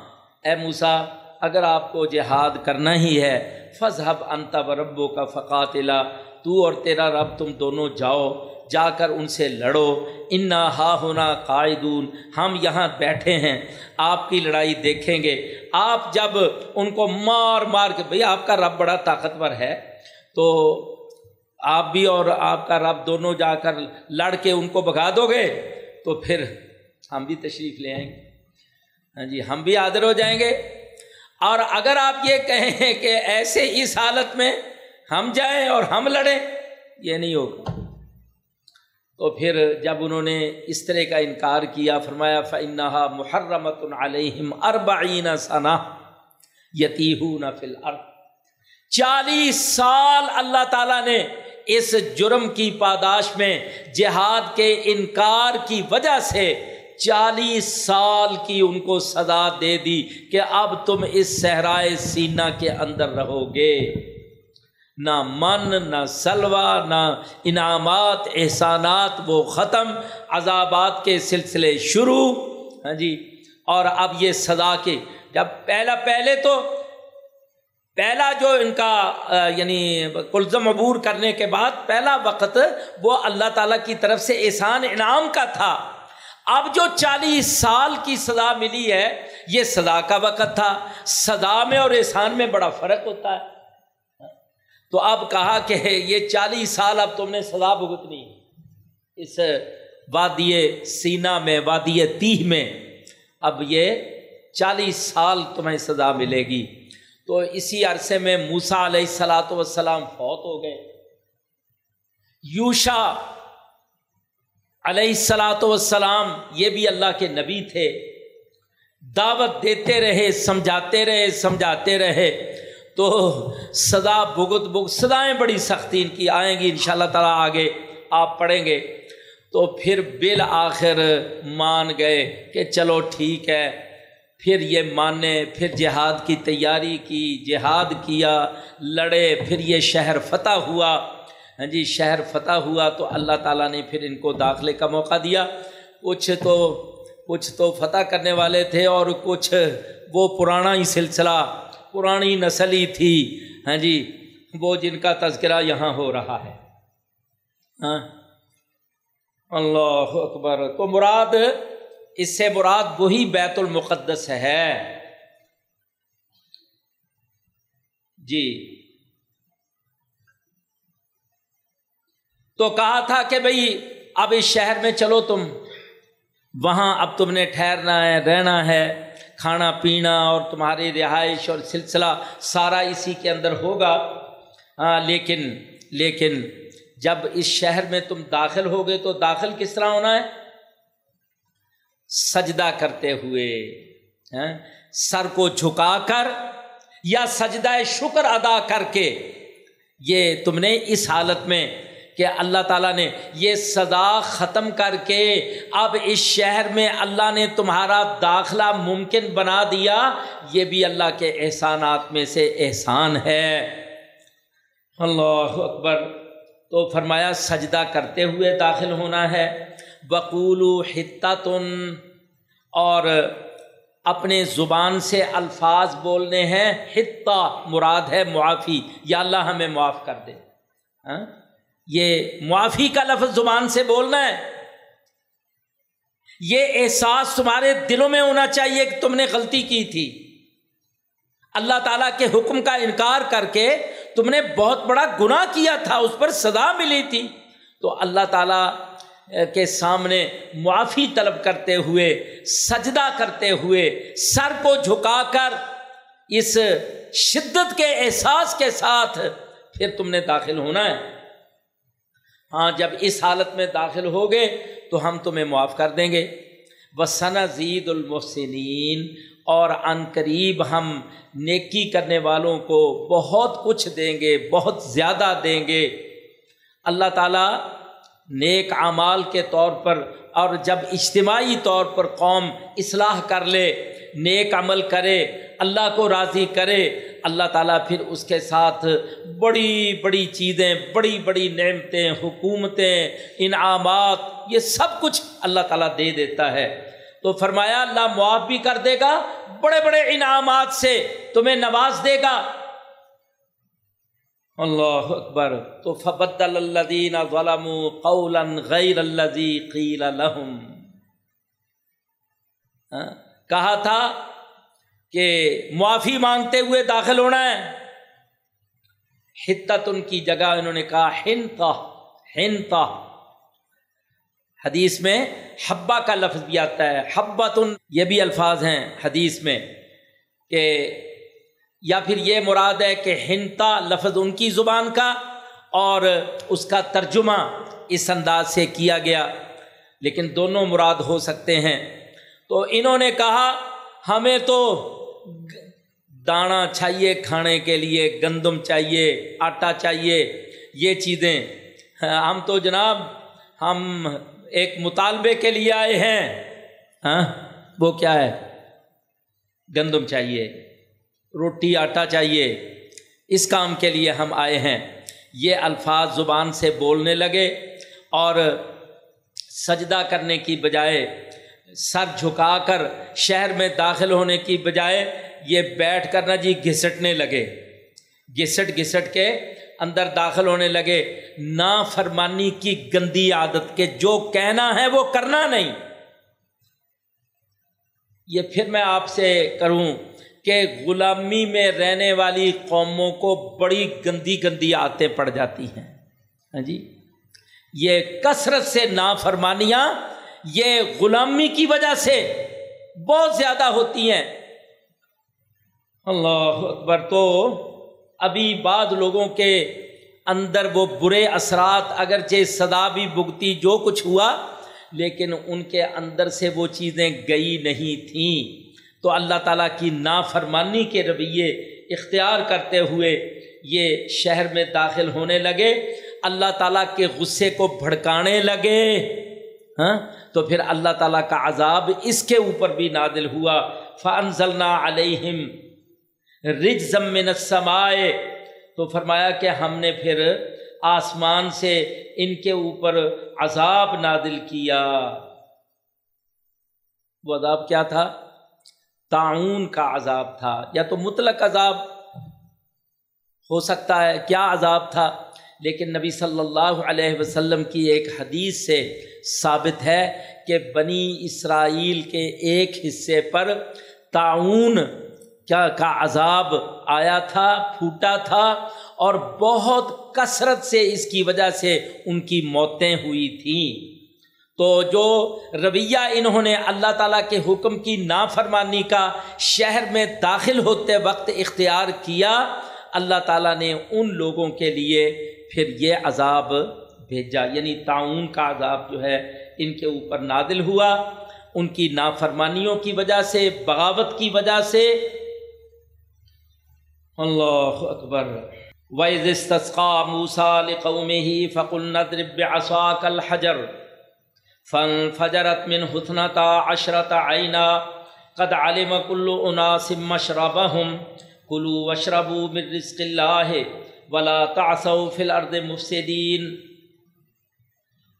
Speaker 1: اے موسا اگر آپ کو جہاد کرنا ہی ہے فضحب انتا و ربو کا فقاتلا، تو اور تیرا رب، تم دونوں جاؤ۔ جا کر ان سے لڑو۔ انا ہا ہونا قائدون ہم یہاں بیٹھے ہیں۔ آپ کی لڑائی دیکھیں گے۔ آپ جب ان کو مار مار کے، بھئی آپ کا رب بڑا طاقتور ہے، تو آپ بھی اور آپ کا رب دونوں جا کر لڑ کے ان کو بگا دو گے۔ تو پھر ہم بھی تشریف لے آئیں گے۔ ہاں جی ہم بھی حاضر ہو جائیں گے۔ اور اگر آپ یہ کہیں کہ ایسے اس حالت میں ہم جائیں اور ہم لڑیں، یہ نہیں ہوگا۔ تو پھر جب انہوں نے اس طرح کا انکار کیا، فرمایا فنحا محرمت علیہم اربعین ثنا یتیہون فی الارض چالیس سال اللہ تعالیٰ نے اس جرم کی پاداش میں جہاد کے انکار کی وجہ سے چالیس سال کی ان کو سزا دے دی کہ اب تم اس صحرائے سینا کے اندر رہو گے۔ نہ من، نہ سلوا نہ انعامات، احسانات، وہ ختم عذابات کے سلسلے شروع۔ ہاں جی؟ اور اب یہ سزا کے، جب پہلا، پہلے تو پہلا جو ان کا یعنی کلزم عبور کرنے کے بعد پہلا وقت وہ اللہ تعالیٰ کی طرف سے احسان انعام کا تھا۔ اب جو چالیس سال کی سزا ملی ہے، یہ سزا کا وقت تھا۔ سزا میں اور احسان میں بڑا فرق ہوتا ہے۔ تو اب کہا کہ یہ چالیس سال اب تم نے سزا بھگتنی اس وادی سینا میں، وادی تیہ میں اب یہ چالیس سال تمہیں سزا ملے گی۔ تو اسی عرصے میں موسا علیہ السلاۃ وسلام فوت ہو گئے۔ یوشا علیہ السلاۃ وسلام یہ بھی اللہ کے نبی تھے۔ دعوت دیتے رہے، سمجھاتے رہے سمجھاتے رہے۔ تو سدا بگت بگ سدائیں بڑی سختی ان کی آئیں گی ان شاء اللہ تعالیٰ آگے آپ پڑھیں گے۔ تو پھر بالآخر مان گئے کہ چلو ٹھیک ہے۔ پھر یہ مانے پھر جہاد کی تیاری کی، جہاد کیا، لڑے، پھر یہ شہر فتح ہوا۔ ہاں جی شہر فتح ہوا تو اللہ تعالیٰ نے پھر ان کو داخلے کا موقع دیا۔ کچھ تو کچھ تو فتح کرنے والے تھے اور کچھ وہ پرانا ہی سلسلہ پرانی نسل ہی تھی۔ ہاں جی وہ جن کا تذکرہ یہاں ہو رہا ہے۔ ہاں۔ اللہ اکبر۔ تو مراد، اس سے مراد وہی بیت المقدس ہے۔ جی۔ تو کہا تھا کہ بھائی اب اس شہر میں چلو تم۔ وہاں اب تم نے ٹھہرنا ہے، رہنا ہے۔ کھانا پینا اور تمہاری رہائش اور سلسلہ سارا اسی کے اندر ہوگا۔ ہاں لیکن لیکن جب اس شہر میں تم داخل ہوگے تو داخل کس طرح ہونا ہے؟ سجدہ کرتے ہوئے ہاں، سر کو جھکا کر یا سجدہ شکر ادا کر کے۔ یہ تم نے اس حالت میں کہ اللہ تعالیٰ نے یہ سزا ختم کر کے اب اس شہر میں اللہ نے تمہارا داخلہ ممکن بنا دیا، یہ بھی اللہ کے احسانات میں سے احسان ہے۔ اللہ اکبر۔ تو فرمایا، سجدہ کرتے ہوئے داخل ہونا ہے۔ بقول حتن اور اپنے زبان سے الفاظ بولنے ہیں۔ حتہ مراد ہے معافی، یا اللہ ہمیں معاف کر دے۔ ہاں؟ یہ معافی کا لفظ زبان سے بولنا ہے۔ یہ احساس تمہارے دلوں میں ہونا چاہیے کہ تم نے غلطی کی تھی۔ اللہ تعالیٰ کے حکم کا انکار کر کے تم نے بہت بڑا گناہ کیا تھا، اس پر سزا ملی تھی۔ تو اللہ تعالیٰ کے سامنے معافی طلب کرتے ہوئے، سجدہ کرتے ہوئے، سر کو جھکا کر اس شدت کے احساس کے ساتھ پھر تم نے داخل ہونا ہے۔ ہاں جب اس حالت میں داخل ہو گئے تو ہم تمہیں معاف کر دیں گے۔ وسن زید المحسنین اور عن قریب ہم نیکی کرنے والوں کو بہت کچھ دیں گے، بہت زیادہ دیں گے۔ اللہ تعالیٰ نیک اعمال کے طور پر اور جب اجتماعی طور پر قوم اصلاح کر لے، نیک عمل کرے اللہ کو راضی کرے، اللہ تعالیٰ پھر اس کے ساتھ بڑی بڑی چیزیں، بڑی بڑی نعمتیں، حکومتیں، انعامات، یہ سب کچھ اللہ تعالیٰ دے دیتا ہے۔ تو فرمایا، اللہ معاف بھی کر دے گا بڑے بڑے انعامات سے، تمہیں نواز دے گا۔ اللہ اکبر۔ تو فبد الدین غلام قولا غیر الزی قیل لہم ہاں؟ کہا تھا کہ معافی مانگتے ہوئے داخل ہونا ہے۔ حتت ان کی جگہ انہوں نے کہا ہنتا ہنتا حدیث میں حبا کا لفظ بھی آتا ہے۔ حبتن یہ بھی الفاظ ہیں حدیث میں کہ یا پھر یہ مراد ہے کہ ہنتا لفظ ان کی زبان کا اور اس کا ترجمہ اس انداز سے کیا گیا۔ لیکن دونوں مراد ہو سکتے ہیں۔ تو انہوں نے کہا، ہمیں تو دانا چاہیے، کھانے کے لیے، گندم چاہیے، آٹا چاہیے، یہ چیزیں۔ ہم تو جناب، ہم ایک مطالبے کے لیے آئے ہیں۔ ہاں وہ کیا ہے؟ گندم چاہیے، روٹی، آٹا چاہیے۔ اس کام کے لیے ہم آئے ہیں۔ یہ الفاظ زبان سے بولنے لگے اور سجدہ کرنے کی بجائے سر جھکا کر شہر میں داخل ہونے کی بجائے یہ بیٹھ کر نا جی گھسٹنے لگے۔ گھسٹ گھسٹ کے اندر داخل ہونے لگے۔ نا فرمانی کی گندی عادت کے جو کہنا ہے وہ کرنا نہیں۔ یہ پھر میں آپ سے کروں کہ غلامی میں رہنے والی قوموں کو بڑی گندی گندی آتیں پڑ جاتی ہیں۔ ہاں جی؟ یہ کثرت سے نافرمانیاں یہ غلامی کی وجہ سے بہت زیادہ ہوتی ہیں۔ اللہ اکبر، تو ابھی بعد لوگوں کے اندر وہ برے اثرات اگرچہ صدا بھی بگتی جو کچھ ہوا، لیکن ان کے اندر سے وہ چیزیں گئی نہیں تھیں۔ تو اللہ تعالیٰ کی نافرمانی کے رویے اختیار کرتے ہوئے یہ شہر میں داخل ہونے لگے۔ اللہ تعالیٰ کے غصے کو بھڑکانے لگے۔ ہاں؟ تو پھر اللہ تعالیٰ کا عذاب اس کے اوپر بھی نادل ہوا۔ فن ضلع علیہم رج ضمن سمائے تو فرمایا کہ ہم نے پھر آسمان سے ان کے اوپر عذاب نادل کیا۔ وہ عذاب کیا تھا؟ تعاون کا عذاب تھا، یا تو مطلق عذاب ہو سکتا ہے، کیا عذاب تھا؟ لیکن نبی صلی اللہ علیہ وسلم کی ایک حدیث سے ثابت ہے کہ بنی اسرائیل کے ایک حصے پر تعاون کیا کا عذاب آیا تھا، پھوٹا تھا اور بہت کثرت سے اس کی وجہ سے ان کی موتیں ہوئی تھیں۔ تو جو رویہ انہوں نے اللہ تعالیٰ کے حکم کی نافرمانی کا شہر میں داخل ہوتے وقت اختیار کیا، اللہ تعالیٰ نے ان لوگوں کے لیے پھر یہ عذاب بھیجا۔ یعنی تعاون کا عذاب جو ہے، ان کے اوپر نادل ہوا۔ ان کی نافرمانیوں کی وجہ سے، بغاوت کی وجہ سے اللہ اکبر وَإِذِ اسْتَسْقَى مُوسَى لِقَوْمِهِ فَقُلْنَا اضْرِب بِّعَصَاكَ الْحَجَرَ فن فجرت من حسنتا عشرت عینا قد علم کل اناس مشربہم کلو وشربو من رزق اللہ ولا تعصوا فی الارض مفسدین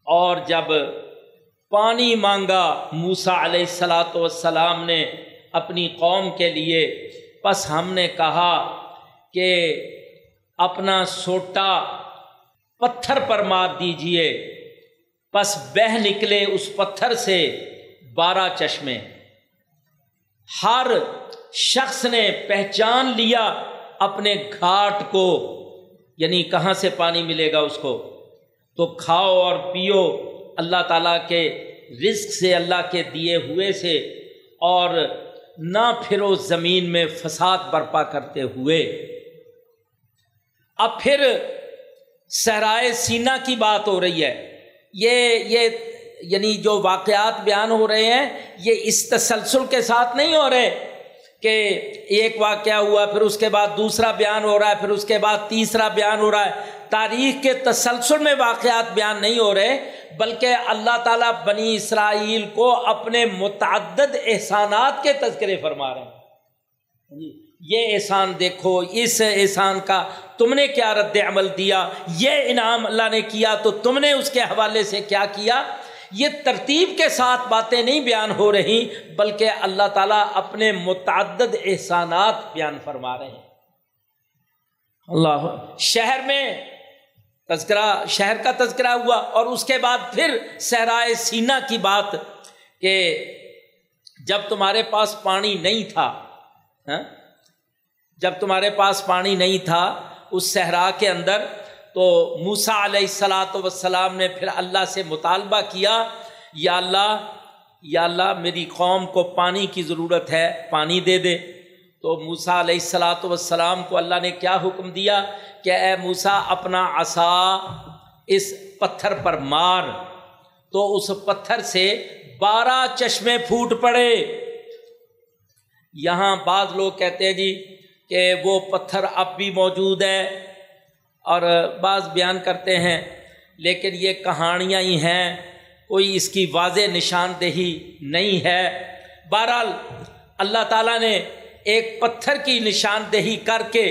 Speaker 1: اور جب پانی مانگا موسا علیہ السلاۃ والسلام نے اپنی قوم کے لیے پس ہم نے کہا کہ اپنا سوٹا پتھر پر مار دیجیے۔ پس بہ نکلے اس پتھر سے بارہ چشمے۔ ہر شخص نے پہچان لیا اپنے گھاٹ کو یعنی کہاں سے پانی ملے گا اس کو۔ تو کھاؤ اور پیو اللہ تعالیٰ کے رزق سے، اللہ کے دیے ہوئے سے، اور نہ پھرو زمین میں فساد برپا کرتے ہوئے۔ اب پھر صحرائے سینا کی بات ہو رہی ہے۔ یہ یہ یعنی جو واقعات بیان ہو رہے ہیں، یہ اس تسلسل کے ساتھ نہیں ہو رہے کہ ایک واقعہ ہوا، پھر اس کے بعد دوسرا بیان ہو رہا ہے، پھر اس کے بعد تیسرا بیان ہو رہا ہے۔ تاریخ کے تسلسل میں واقعات بیان نہیں ہو رہے، بلکہ اللہ تعالیٰ بنی اسرائیل کو اپنے متعدد احسانات کے تذکرے فرما رہے ہیں۔ جی یہ احسان دیکھو، اس احسان کا تم نے کیا رد عمل دیا؟ یہ انعام اللہ نے کیا تو تم نے اس کے حوالے سے کیا کیا؟ یہ ترتیب کے ساتھ باتیں نہیں بیان ہو رہی، بلکہ اللہ تعالیٰ اپنے متعدد احسانات بیان فرما رہے ہیں۔ اللہ، شہر میں تذکرہ، شہر کا تذکرہ ہوا اور اس کے بعد پھر صحرائے سینا کی بات کہ جب تمہارے پاس پانی نہیں تھا ہاں جب تمہارے پاس پانی نہیں تھا اس صحرا کے اندر، تو موسا علیہ السلاۃ وسلام نے پھر اللہ سے مطالبہ کیا، یا اللہ یا اللہ، میری قوم کو پانی کی ضرورت ہے، پانی دے دے۔ تو موسا علیہ السلاۃ وسلام کو اللہ نے کیا حکم دیا کہ اے موسا اپنا عصا اس پتھر پر مار۔ تو اس پتھر سے بارہ چشمے پھوٹ پڑے۔ یہاں بعض لوگ کہتے ہیں جی کہ وہ پتھر اب بھی موجود ہے اور بعض بیان کرتے ہیں، لیکن یہ کہانیاں ہی ہیں، کوئی اس کی واضح نشاندہی نہیں ہے۔ بہرحال اللہ تعالیٰ نے ایک پتھر کی نشاندہی کر کے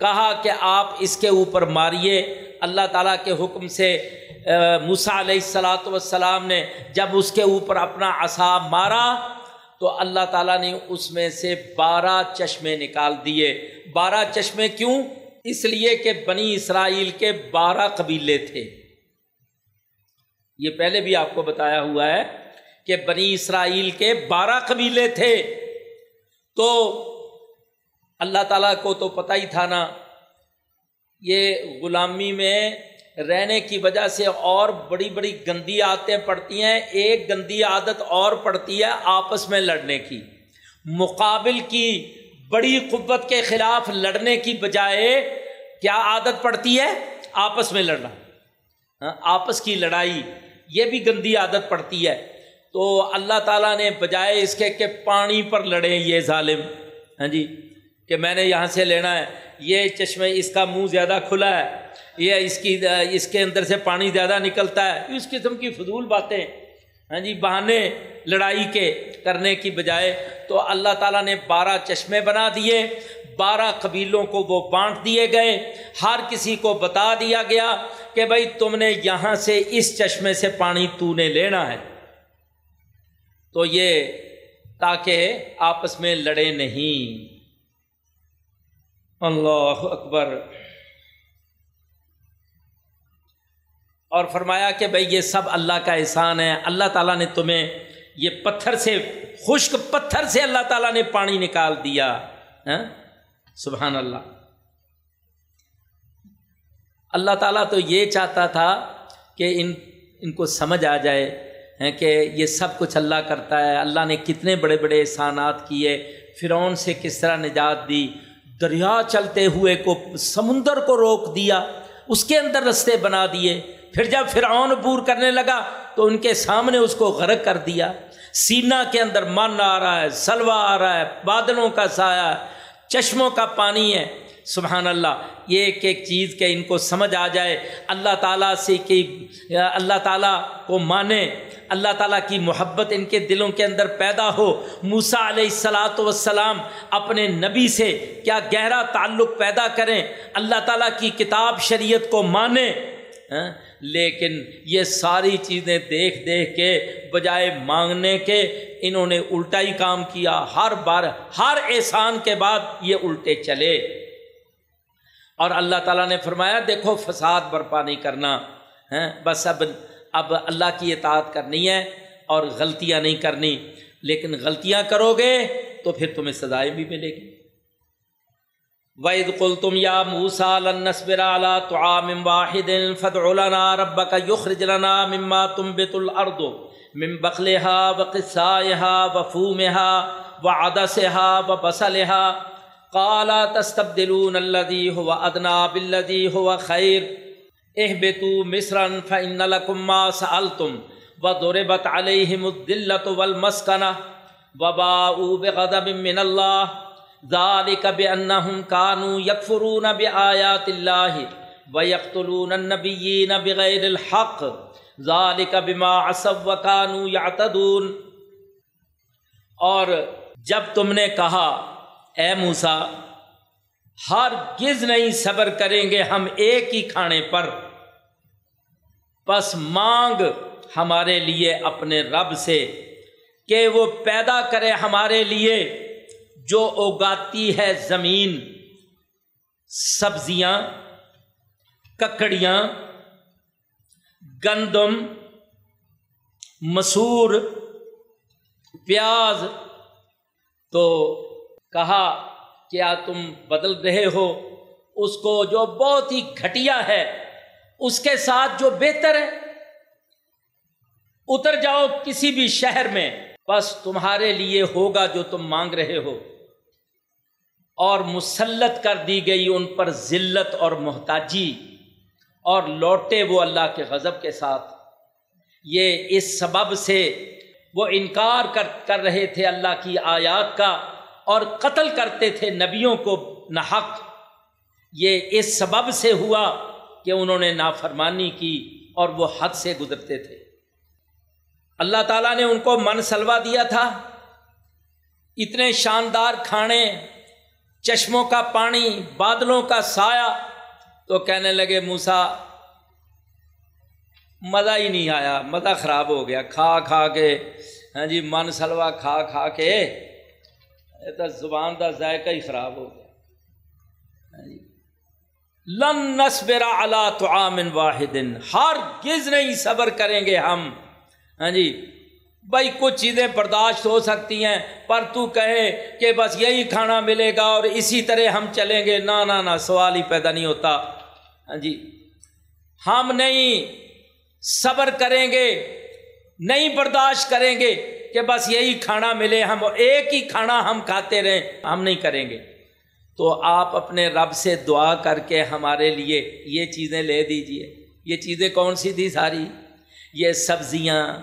Speaker 1: کہا کہ آپ اس کے اوپر ماریے۔ اللہ تعالیٰ کے حکم سے موسا علیہ السلاۃ والسلام نے جب اس کے اوپر اپنا عصا مارا تو اللہ تعالیٰ نے اس میں سے بارہ چشمے نکال دیے۔ بارہ چشمے کیوں؟ اس لیے کہ بنی اسرائیل کے بارہ قبیلے تھے۔ یہ پہلے بھی آپ کو بتایا ہوا ہے کہ بنی اسرائیل کے بارہ قبیلے تھے۔ تو اللہ تعالیٰ کو تو پتہ ہی تھا نا، یہ غلامی میں رہنے کی وجہ سے اور بڑی بڑی گندی عادتیں پڑتی ہیں، ایک گندی عادت اور پڑتی ہے آپس میں لڑنے کی۔ مقابل کی بڑی قوت کے خلاف لڑنے کی بجائے کیا عادت پڑتی ہے؟ آپس میں لڑنا۔ ہاں، آپس کی لڑائی، یہ بھی گندی عادت پڑتی ہے۔ تو اللہ تعالیٰ نے بجائے اس کے کہ پانی پر لڑیں یہ ظالم۔ ہاں جی کہ میں نے یہاں سے لینا ہے، یہ چشمے اس کا منہ زیادہ کھلا ہے۔ یہ اس کی، اس کے اندر سے پانی زیادہ نکلتا ہے۔ اس قسم کی فضول باتیں ہاں جی بہانے لڑائی کے کرنے کی بجائے تو اللہ تعالیٰ نے بارہ چشمے بنا دیے، بارہ قبیلوں کو وہ بانٹ دیے گئے۔ ہر کسی کو بتا دیا گیا کہ بھائی، تم نے یہاں سے اس چشمے سے پانی تو نے لینا ہے۔ تو یہ تاکہ آپس میں لڑے نہیں۔ اللہ اکبر۔ اور فرمایا کہ بھائی یہ سب اللہ کا احسان ہے، اللہ تعالیٰ نے تمہیں یہ پتھر سے، خشک پتھر سے اللہ تعالیٰ نے پانی نکال دیا۔ ہاں؟ سبحان اللہ۔ اللہ تعالیٰ تو یہ چاہتا تھا کہ ان ان کو سمجھ آ جائے ہاں، کہ یہ سب کچھ اللہ کرتا ہے۔ اللہ نے کتنے بڑے بڑے احسانات کیے۔ فرعون سے کس طرح نجات دی؟ دریا چلتے ہوئے کو، سمندر کو روک دیا، اس کے اندر رستے بنا دیے۔ پھر جب فرعون عبور کرنے لگا تو ان کے سامنے اس کو غرق کر دیا۔ سینا کے اندر من آ رہا ہے سلوا آ رہا ہے، بادلوں کا سایہ چشموں کا پانی ہے۔ سبحان اللہ، یہ ایک ایک چیز کہ ان کو سمجھ آ جائے۔ اللہ تعالیٰ سے کہ اللہ تعالیٰ کو مانے، اللہ تعالیٰ کی محبت ان کے دلوں کے اندر پیدا ہو۔ موسا علیہ السلاۃ وسلام اپنے نبی سے کیا گہرا تعلق پیدا کریں؟ اللہ تعالیٰ کی کتاب شریعت کو مانیں ہاں؟ لیکن یہ ساری چیزیں دیکھ دیکھ کے بجائے مانگنے کے انہوں نے الٹا ہی کام کیا۔ ہر بار، ہر احسان کے بعد یہ الٹے چلے۔ اور اللہ تعالیٰ نے فرمایا، دیکھو، فساد برپا نہیں کرنا ہے بس اب اب اللہ کی اطاعت کرنی ہے اور غلطیاں نہیں کرنی۔ لیکن غلطیاں کرو گے تو پھر تمہیں سزائیں بھی ملے گی۔ وید کل تم یا موسا لنسبر اعلیٰ تو عام واحد فد علنا رب کا یخرج لنا مما تم بت الرد مم بخلحا و قصا و فومہا و ادسا و بسلحا کالا تستبدلون الذي هو ادنا بالذي هو خير اهبطوا مصرا فان لكم ما سالتم وضربت عليهم الذله والمسكنه وباءوا بغضب من الله ذلك بانهم كانوا يكفرون بايات الله ويقتلون النبيين بغير الحق. ذلك بما عصوا وكانوا يعتدون اور جب تم نے کہا، اے موسا ہر گز نہیں صبر کریں گے ہم ایک ہی کھانے پر۔ بس مانگ ہمارے لیے اپنے رب سے کہ وہ پیدا کرے ہمارے لیے۔ جو اگاتی ہے زمین، سبزیاں، ککڑیاں، گندم، مسور، پیاز۔ تو کہا، کیا تم بدل رہے ہو؟ اس کو جو بہت ہی گھٹیا ہے، اس کے ساتھ جو بہتر ہے، اتر جاؤ کسی بھی شہر میں، بس تمہارے لیے ہوگا جو تم مانگ رہے ہو۔ اور مسلط کر دی گئی ان پر ذلت اور محتاجی اور لوٹے وہ اللہ کے غضب کے ساتھ۔ یہ اس سبب سے وہ انکار کر کر رہے تھے اللہ کی آیات کا اور قتل کرتے تھے نبیوں کو نحق یہ اس سبب سے ہوا کہ انہوں نے نافرمانی کی اور وہ حد سے گزرتے تھے۔ اللہ تعالیٰ نے ان کو من سلوا دیا تھا۔ اتنے شاندار کھانے چشموں کا پانی، بادلوں کا سایہ۔ تو کہنے لگے موسا مزہ ہی نہیں آیا، مزہ خراب ہو گیا۔ کھا کھا کے ہاں جی من سلوا کھا کھا کے تو زبان کا ذائقہ ہی خراب ہو گیا۔ ہاں جی۔ لن نسبرا اللہ تو آمن واحد۔ ہر گز نہیں صبر کریں گے ہم۔ ہاں جی بھائی کچھ چیزیں برداشت ہو سکتی ہیں، پر تو کہے کہ بس یہی کھانا ملے گا اور اسی طرح ہم چلیں گے۔ نہ نہ نہ، سوال ہی پیدا نہیں ہوتا۔ ہاں جی۔ ہم نہیں صبر کریں گے، نہیں برداشت کریں گے کہ بس یہی کھانا ملے۔ ہم ایک ہی کھانا ہم کھاتے رہیں، ہم نہیں کریں گے۔ تو آپ اپنے رب سے دعا کر کے ہمارے لیے یہ چیزیں لے دیجیے۔ یہ چیزیں کون سی تھی ساری؟ یہ سبزیاں۔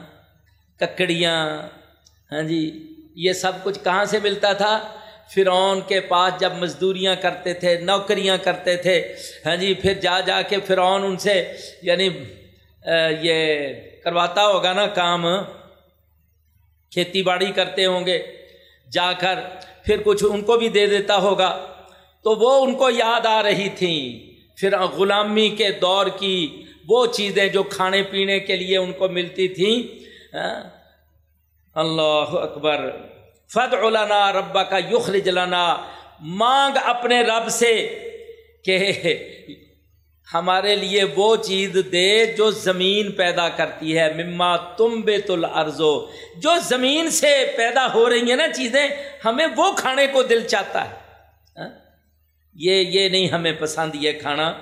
Speaker 1: ککڑیاں ہاں جی یہ سب کچھ کہاں سے ملتا تھا؟ فرعون کے پاس جب مزدوریاں کرتے تھے، نوکریاں کرتے تھے ہاں جی پھر جا جا کے فرعون ان سے یعنی یہ کرواتا ہوگا نا کام، کھیتی باڑی کرتے ہوں گے، جا کر پھر کچھ ان کو بھی دے دیتا ہوگا۔ تو وہ ان کو یاد آ رہی تھیں۔ پھر غلامی کے دور کی وہ چیزیں جو کھانے پینے کے لیے ان کو ملتی تھیں ہاں؟ اللہ اکبر۔ فد علنا ربا کا یخر جلانا مانگ اپنے رب سے کہ ہمارے لیے وہ چیز دے جو زمین پیدا کرتی ہے۔ مما تم بے تل جو زمین سے پیدا ہو رہی ہیں نا چیزیں، ہمیں وہ کھانے کو دل چاہتا ہے۔ ہاں؟ یہ یہ نہیں ہمیں پسند یہ کھانا۔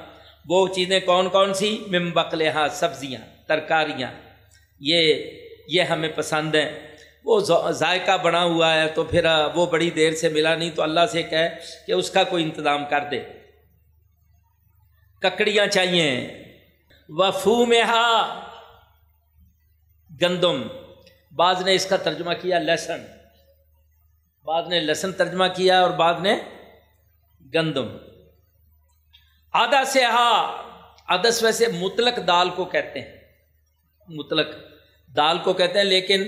Speaker 1: وہ چیزیں کون کون سی؟ ممبکل ہاں سبزیاں، ترکاریاں۔ یہ یہ ہمیں پسند ہیں۔ وہ ذائقہ بنا ہوا ہے تو پھر وہ بڑی دیر سے ملا نہیں تو اللہ سے کہے کہ اس کا کوئی انتظام کر دے۔ ککڑیاں چاہیے۔ وفو میں گندم۔ بعض نے اس کا ترجمہ کیا لہسن۔ بعض نے لہسن ترجمہ کیا اور بعض نے گندم۔ آدھا سے ہا ادس ویسے مطلق دال کو کہتے ہیں۔ مطلق۔ دال کو کہتے ہیں، لیکن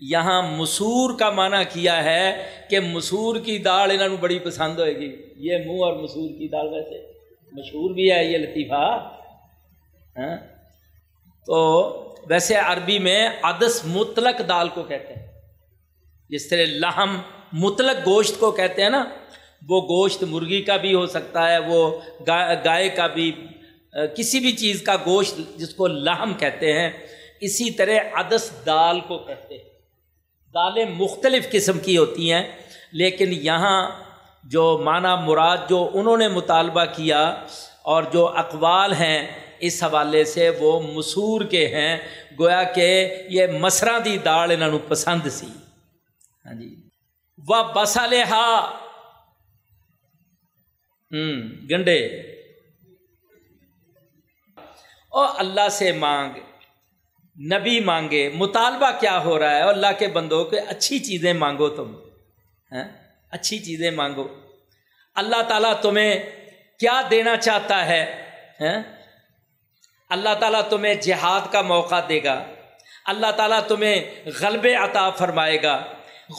Speaker 1: یہاں مسور کا معنی کیا ہے کہ مسور کی دال انہوں بڑی پسند ہوئے گی۔ یہ منہ اور مسور کی دال ویسے مشہور بھی ہے، یہ لطیفہ۔ ہاں؟ تو ویسے عربی میں ادس مطلق دال کو کہتے ہیں۔ جس طرح لہم مطلق گوشت کو کہتے ہیں نا، وہ گوشت مرغی کا بھی ہو سکتا ہے، وہ گائے کا بھی، کسی بھی چیز کا گوشت جس کو لہم کہتے ہیں اسی طرح عدس دال کو کہتے ہیں۔ دالیں مختلف قسم کی ہوتی ہیں، لیکن یہاں جو معنی مراد جو انہوں نے مطالبہ کیا اور جو اقوال ہیں اس حوالے سے وہ مسور کے ہیں۔ گویا کہ یہ مسرا دی دال انہوں پسند سی۔ ہاں جی۔ وہ بسالے ہا گنڈے۔ اور اللہ سے مانگ۔ نبی مانگے، مطالبہ کیا ہو رہا ہے؟ اللہ کے بندوں کے اچھی چیزیں مانگو تم ہاں؟ اچھی چیزیں مانگو۔ اللہ تعالیٰ تمہیں کیا دینا چاہتا ہے؟ ہاں؟ اللہ تعالیٰ تمہیں جہاد کا موقع دے گا۔ اللہ تعالیٰ تمہیں غلب عطا فرمائے گا۔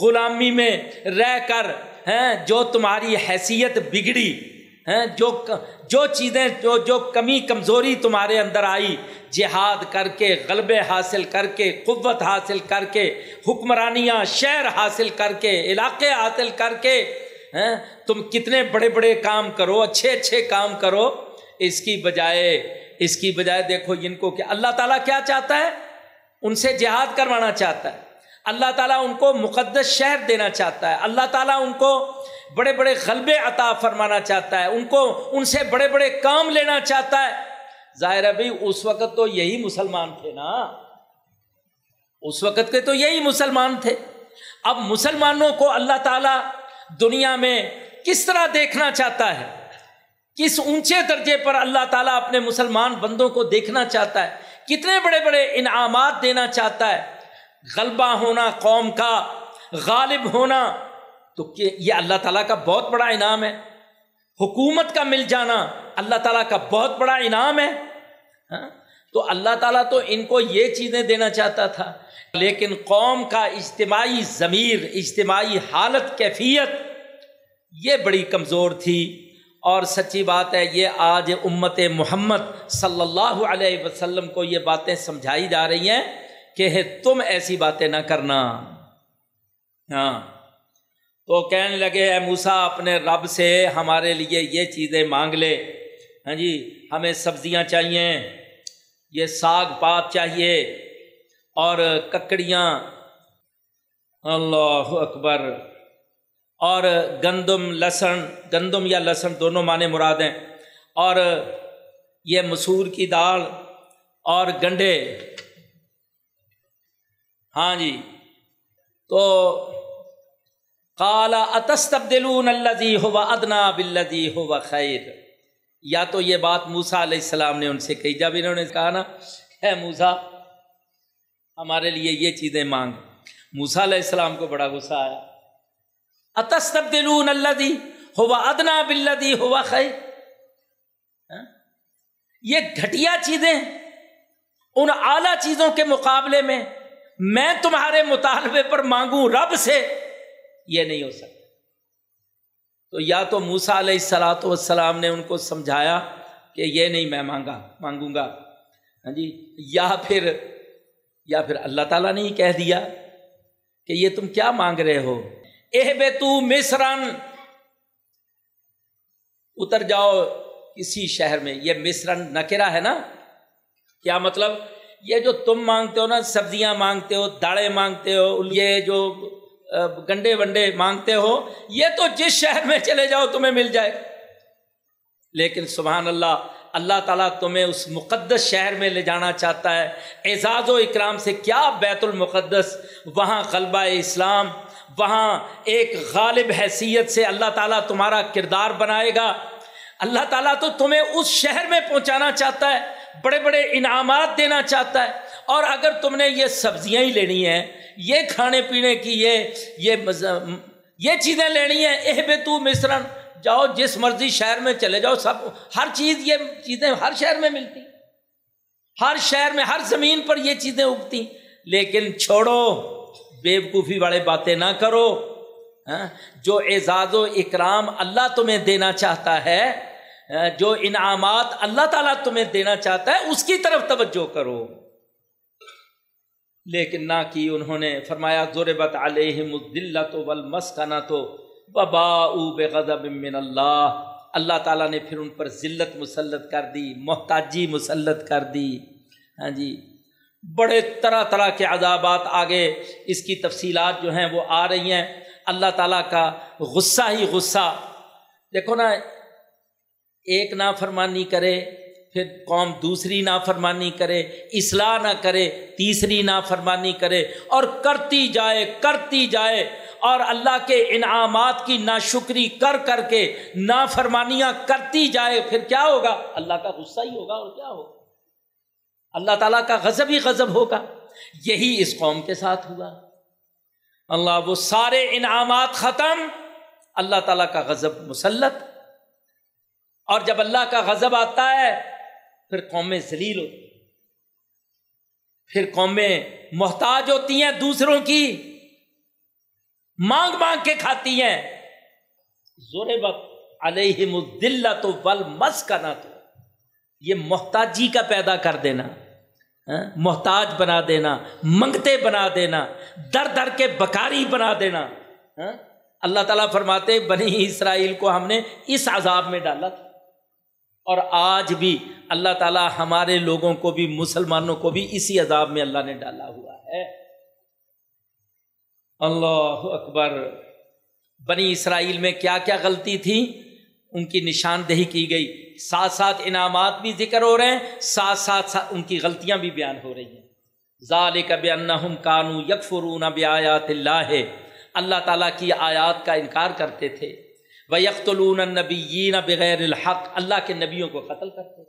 Speaker 1: غلامی میں رہ کر ہیں جو تمہاری حیثیت بگڑی ہیں، جو جو چیزیں، جو جو کمی، کمزوری تمہارے اندر آئی، جہاد کر کے، غلبے حاصل کر کے، قوت حاصل کر کے، حکمرانیاں، شہر حاصل کر کے، علاقے حاصل کر کے، ہیں، تم کتنے بڑے بڑے کام کرو، اچھے اچھے کام کرو، اس کی بجائے، اس کی بجائے دیکھو جن کو کہ اللہ تعالیٰ کیا چاہتا ہے؟ ان سے جہاد کروانا چاہتا ہے۔ اللہ تعالیٰ ان کو مقدس شہر دینا چاہتا ہے۔ اللہ تعالیٰ ان کو بڑے بڑے غلبے عطا فرمانا چاہتا ہے، ان کو، ان سے بڑے بڑے کام لینا چاہتا ہے۔ ظاہر ہے بھائی، اس وقت تو یہی مسلمان تھے نا۔ اس وقت کے تو یہی مسلمان تھے۔ اب مسلمانوں کو اللہ تعالیٰ دنیا میں کس طرح دیکھنا چاہتا ہے؟ کس اونچے درجے پر اللہ تعالیٰ اپنے مسلمان بندوں کو دیکھنا چاہتا ہے؟ کتنے بڑے بڑے انعامات دینا چاہتا ہے؟ غلبہ ہونا، قوم کا غالب ہونا تو یہ اللہ تعالیٰ کا بہت بڑا انعام ہے۔ حکومت کا مل جانا اللہ تعالیٰ کا بہت بڑا انعام ہے۔ ہاں؟ تو اللہ تعالیٰ تو ان کو یہ چیزیں دینا چاہتا تھا۔ لیکن قوم کا اجتماعی ضمیر، اجتماعی حالت، کیفیت یہ بڑی کمزور تھی۔ اور سچی بات ہے، یہ آج امت محمد صلی اللہ علیہ وسلم کو یہ باتیں سمجھائی جا رہی ہیں کہ تم ایسی باتیں نہ کرنا۔ ہاں؟ تو کہنے لگے، اے موسا اپنے رب سے ہمارے لیے یہ چیزیں مانگ لے۔ ہاں جی ہمیں سبزیاں چاہیے، یہ ساگ پات چاہیے اور ککڑیاں۔ اللہ اکبر۔ اور گندم، لہسن، گندم یا لہسن دونوں معنی مراد ہیں۔ اور یہ مسور کی دال اور گنڈے۔ ہاں جی تو کالا اتستبدلون الذي هو ادنا بالذي هو خیر یا تو یہ بات موسا علیہ السلام نے ان سے کہی۔ جب انہوں نے کہا نا ہے موسا ہمارے لیے یہ چیزیں مانگ۔ موسا علیہ السلام کو بڑا غصہ آیا۔ اتستبدلون الذي هو ادنا بالذي هو خیر ہاں؟ یہ گھٹیا چیزیں ان اعلی چیزوں کے مقابلے میں میں تمہارے مطالبے پر مانگوں رب سے۔ یہ نہیں ہو سکتا۔ تو یا تو موسا علیہ السلاۃ والسلام نے ان کو سمجھایا کہ یہ نہیں میں مانگا، مانگوں گا۔ ہاں جی یا پھر یا پھر اللہ تعالیٰ نے ہی کہہ دیا کہ یہ تم کیا مانگ رہے ہو؟ اے بے تو مصرن اتر جاؤ کسی شہر میں۔ یہ مصرن نکرا ہے نا؟ کیا مطلب؟ یہ جو تم مانگتے ہو نا، سبزیاں مانگتے ہو، داڑے مانگتے ہو، یہ جو گنڈے ونڈے مانگتے ہو، یہ تو جس شہر میں چلے جاؤ تمہیں مل جائے لیکن سبحان اللہ اللہ تعالیٰ تمہیں اس مقدس شہر میں لے جانا چاہتا ہے۔ اعزاز و اکرام سے کیا بیت المقدس؟ وہاں غلبہ اسلام، وہاں ایک غالب حیثیت سے اللہ تعالیٰ تمہارا کردار بنائے گا۔ اللہ تعالیٰ تو تمہیں اس شہر میں پہنچانا چاہتا ہے، بڑے بڑے انعامات دینا چاہتا ہے۔ اور اگر تم نے یہ سبزیاں ہی لینی ہیں، یہ کھانے پینے کی، یہ یہ یہ چیزیں لینی ہیں اہ بے تو مصرن، جاؤ جس مرضی شہر میں چلے جاؤ، سب، ہر چیز یہ چیزیں ہر شہر میں ملتی ہر شہر میں، ہر زمین پر یہ چیزیں اگتی لیکن چھوڑو، بیوقوفی والے باتیں نہ کرو۔ ہاں، جو اعزاز و اکرام اللہ تمہیں دینا چاہتا ہے ہاں، جو انعامات اللہ تعالیٰ تمہیں دینا چاہتا ہے، اس کی طرف توجہ کرو۔ لیکن نہ کی، انہوں نے فرمایا، ضربت علیہ مدلت و مسکنا تو ببا بے من اللہ۔ اللہ تعالیٰ نے پھر ان پر ذلت مسلط کر دی، محتاجی مسلط کر دی۔ ہاں جی۔ بڑے طرح طرح کے عذابات آگے اس کی تفصیلات جو ہیں وہ آ رہی ہیں۔ اللہ تعالیٰ کا غصہ ہی غصہ۔ دیکھو نا، ایک نافرمانی کرے پھر قوم دوسری نافرمانی کرے، اصلاح نہ کرے، تیسری نافرمانی کرے اور کرتی جائے کرتی جائے اور اللہ کے انعامات کی ناشکری کر کر کے نافرمانیاں کرتی جائے، پھر کیا ہوگا؟ اللہ کا غصہ ہی ہوگا اور کیا ہوگا؟ اللہ تعالیٰ کا غضب ہی غضب ہوگا۔ یہی اس قوم کے ساتھ ہوا۔ اللہ وہ سارے انعامات ختم۔ اللہ تعالیٰ کا غضب مسلط۔ اور جب اللہ کا غضب آتا ہے پھر قومیں ذلیل ہوتی پھر قومیں محتاج ہوتی ہیں دوسروں کی۔ مانگ مانگ کے کھاتی ہیں۔ زور وقت علیہ مدلہ تو ول مس کا نہ تو یہ محتاجی کا پیدا کر دینا۔ ہاں؟ محتاج بنا دینا۔ منگتے بنا دینا۔ در در کے بکاری بنا دینا۔ ہاں؟ اللہ تعالیٰ فرماتے بنی اسرائیل کو ہم نے اس عذاب میں ڈالا تھا۔ اور آج بھی اللہ تعالیٰ ہمارے لوگوں کو بھی، مسلمانوں کو بھی اسی عذاب میں اللہ نے ڈالا ہوا ہے۔ اللہ اکبر۔ بنی اسرائیل میں کیا کیا غلطی تھی؟ ان کی نشاندہی کی گئی۔ ساتھ ساتھ انعامات بھی ذکر ہو رہے ہیں، ساتھ ساتھ ساتھ ان کی غلطیاں بھی بیان ہو رہی ہیں۔ ظال کب ان کانو یکفرون بیات اللہ۔ اللہ تعالیٰ کی آیات کا انکار کرتے تھے۔ وہ یکلون نبی بغیر الحق۔ اللہ کے نبیوں کو قتل کرتے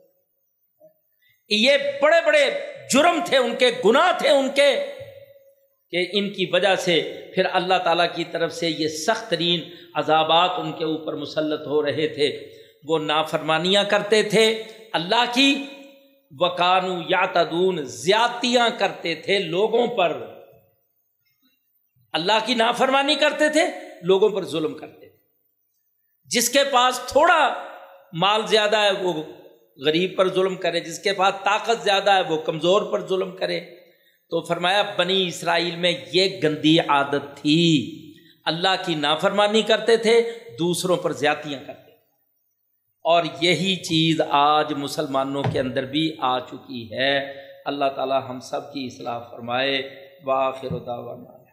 Speaker 1: یہ بڑے بڑے جرم تھے، ان کے گناہ تھے، ان کے کہ ان کی وجہ سے پھر اللہ تعالیٰ کی طرف سے یہ سخت ترین عذابات ان کے اوپر مسلط ہو رہے تھے۔ وہ نافرمانیاں کرتے تھے۔ اللہ کی وکانو یا تدون زیاتیاں کرتے تھے لوگوں پر۔ اللہ کی نافرمانی کرتے تھے، لوگوں پر ظلم کرتے تھے۔ جس کے پاس تھوڑا مال زیادہ ہے وہ غریب پر ظلم کرے، جس کے پاس طاقت زیادہ ہے وہ کمزور پر ظلم کرے۔ تو فرمایا، بنی اسرائیل میں یہ گندی عادت تھی۔ اللہ کی نافرمانی کرتے تھے، دوسروں پر زیاتیاں کرتے اور یہی چیز آج مسلمانوں کے اندر بھی آ چکی ہے۔ اللہ تعالی ہم سب کی اصلاح فرمائے۔ واخر دعوانا۔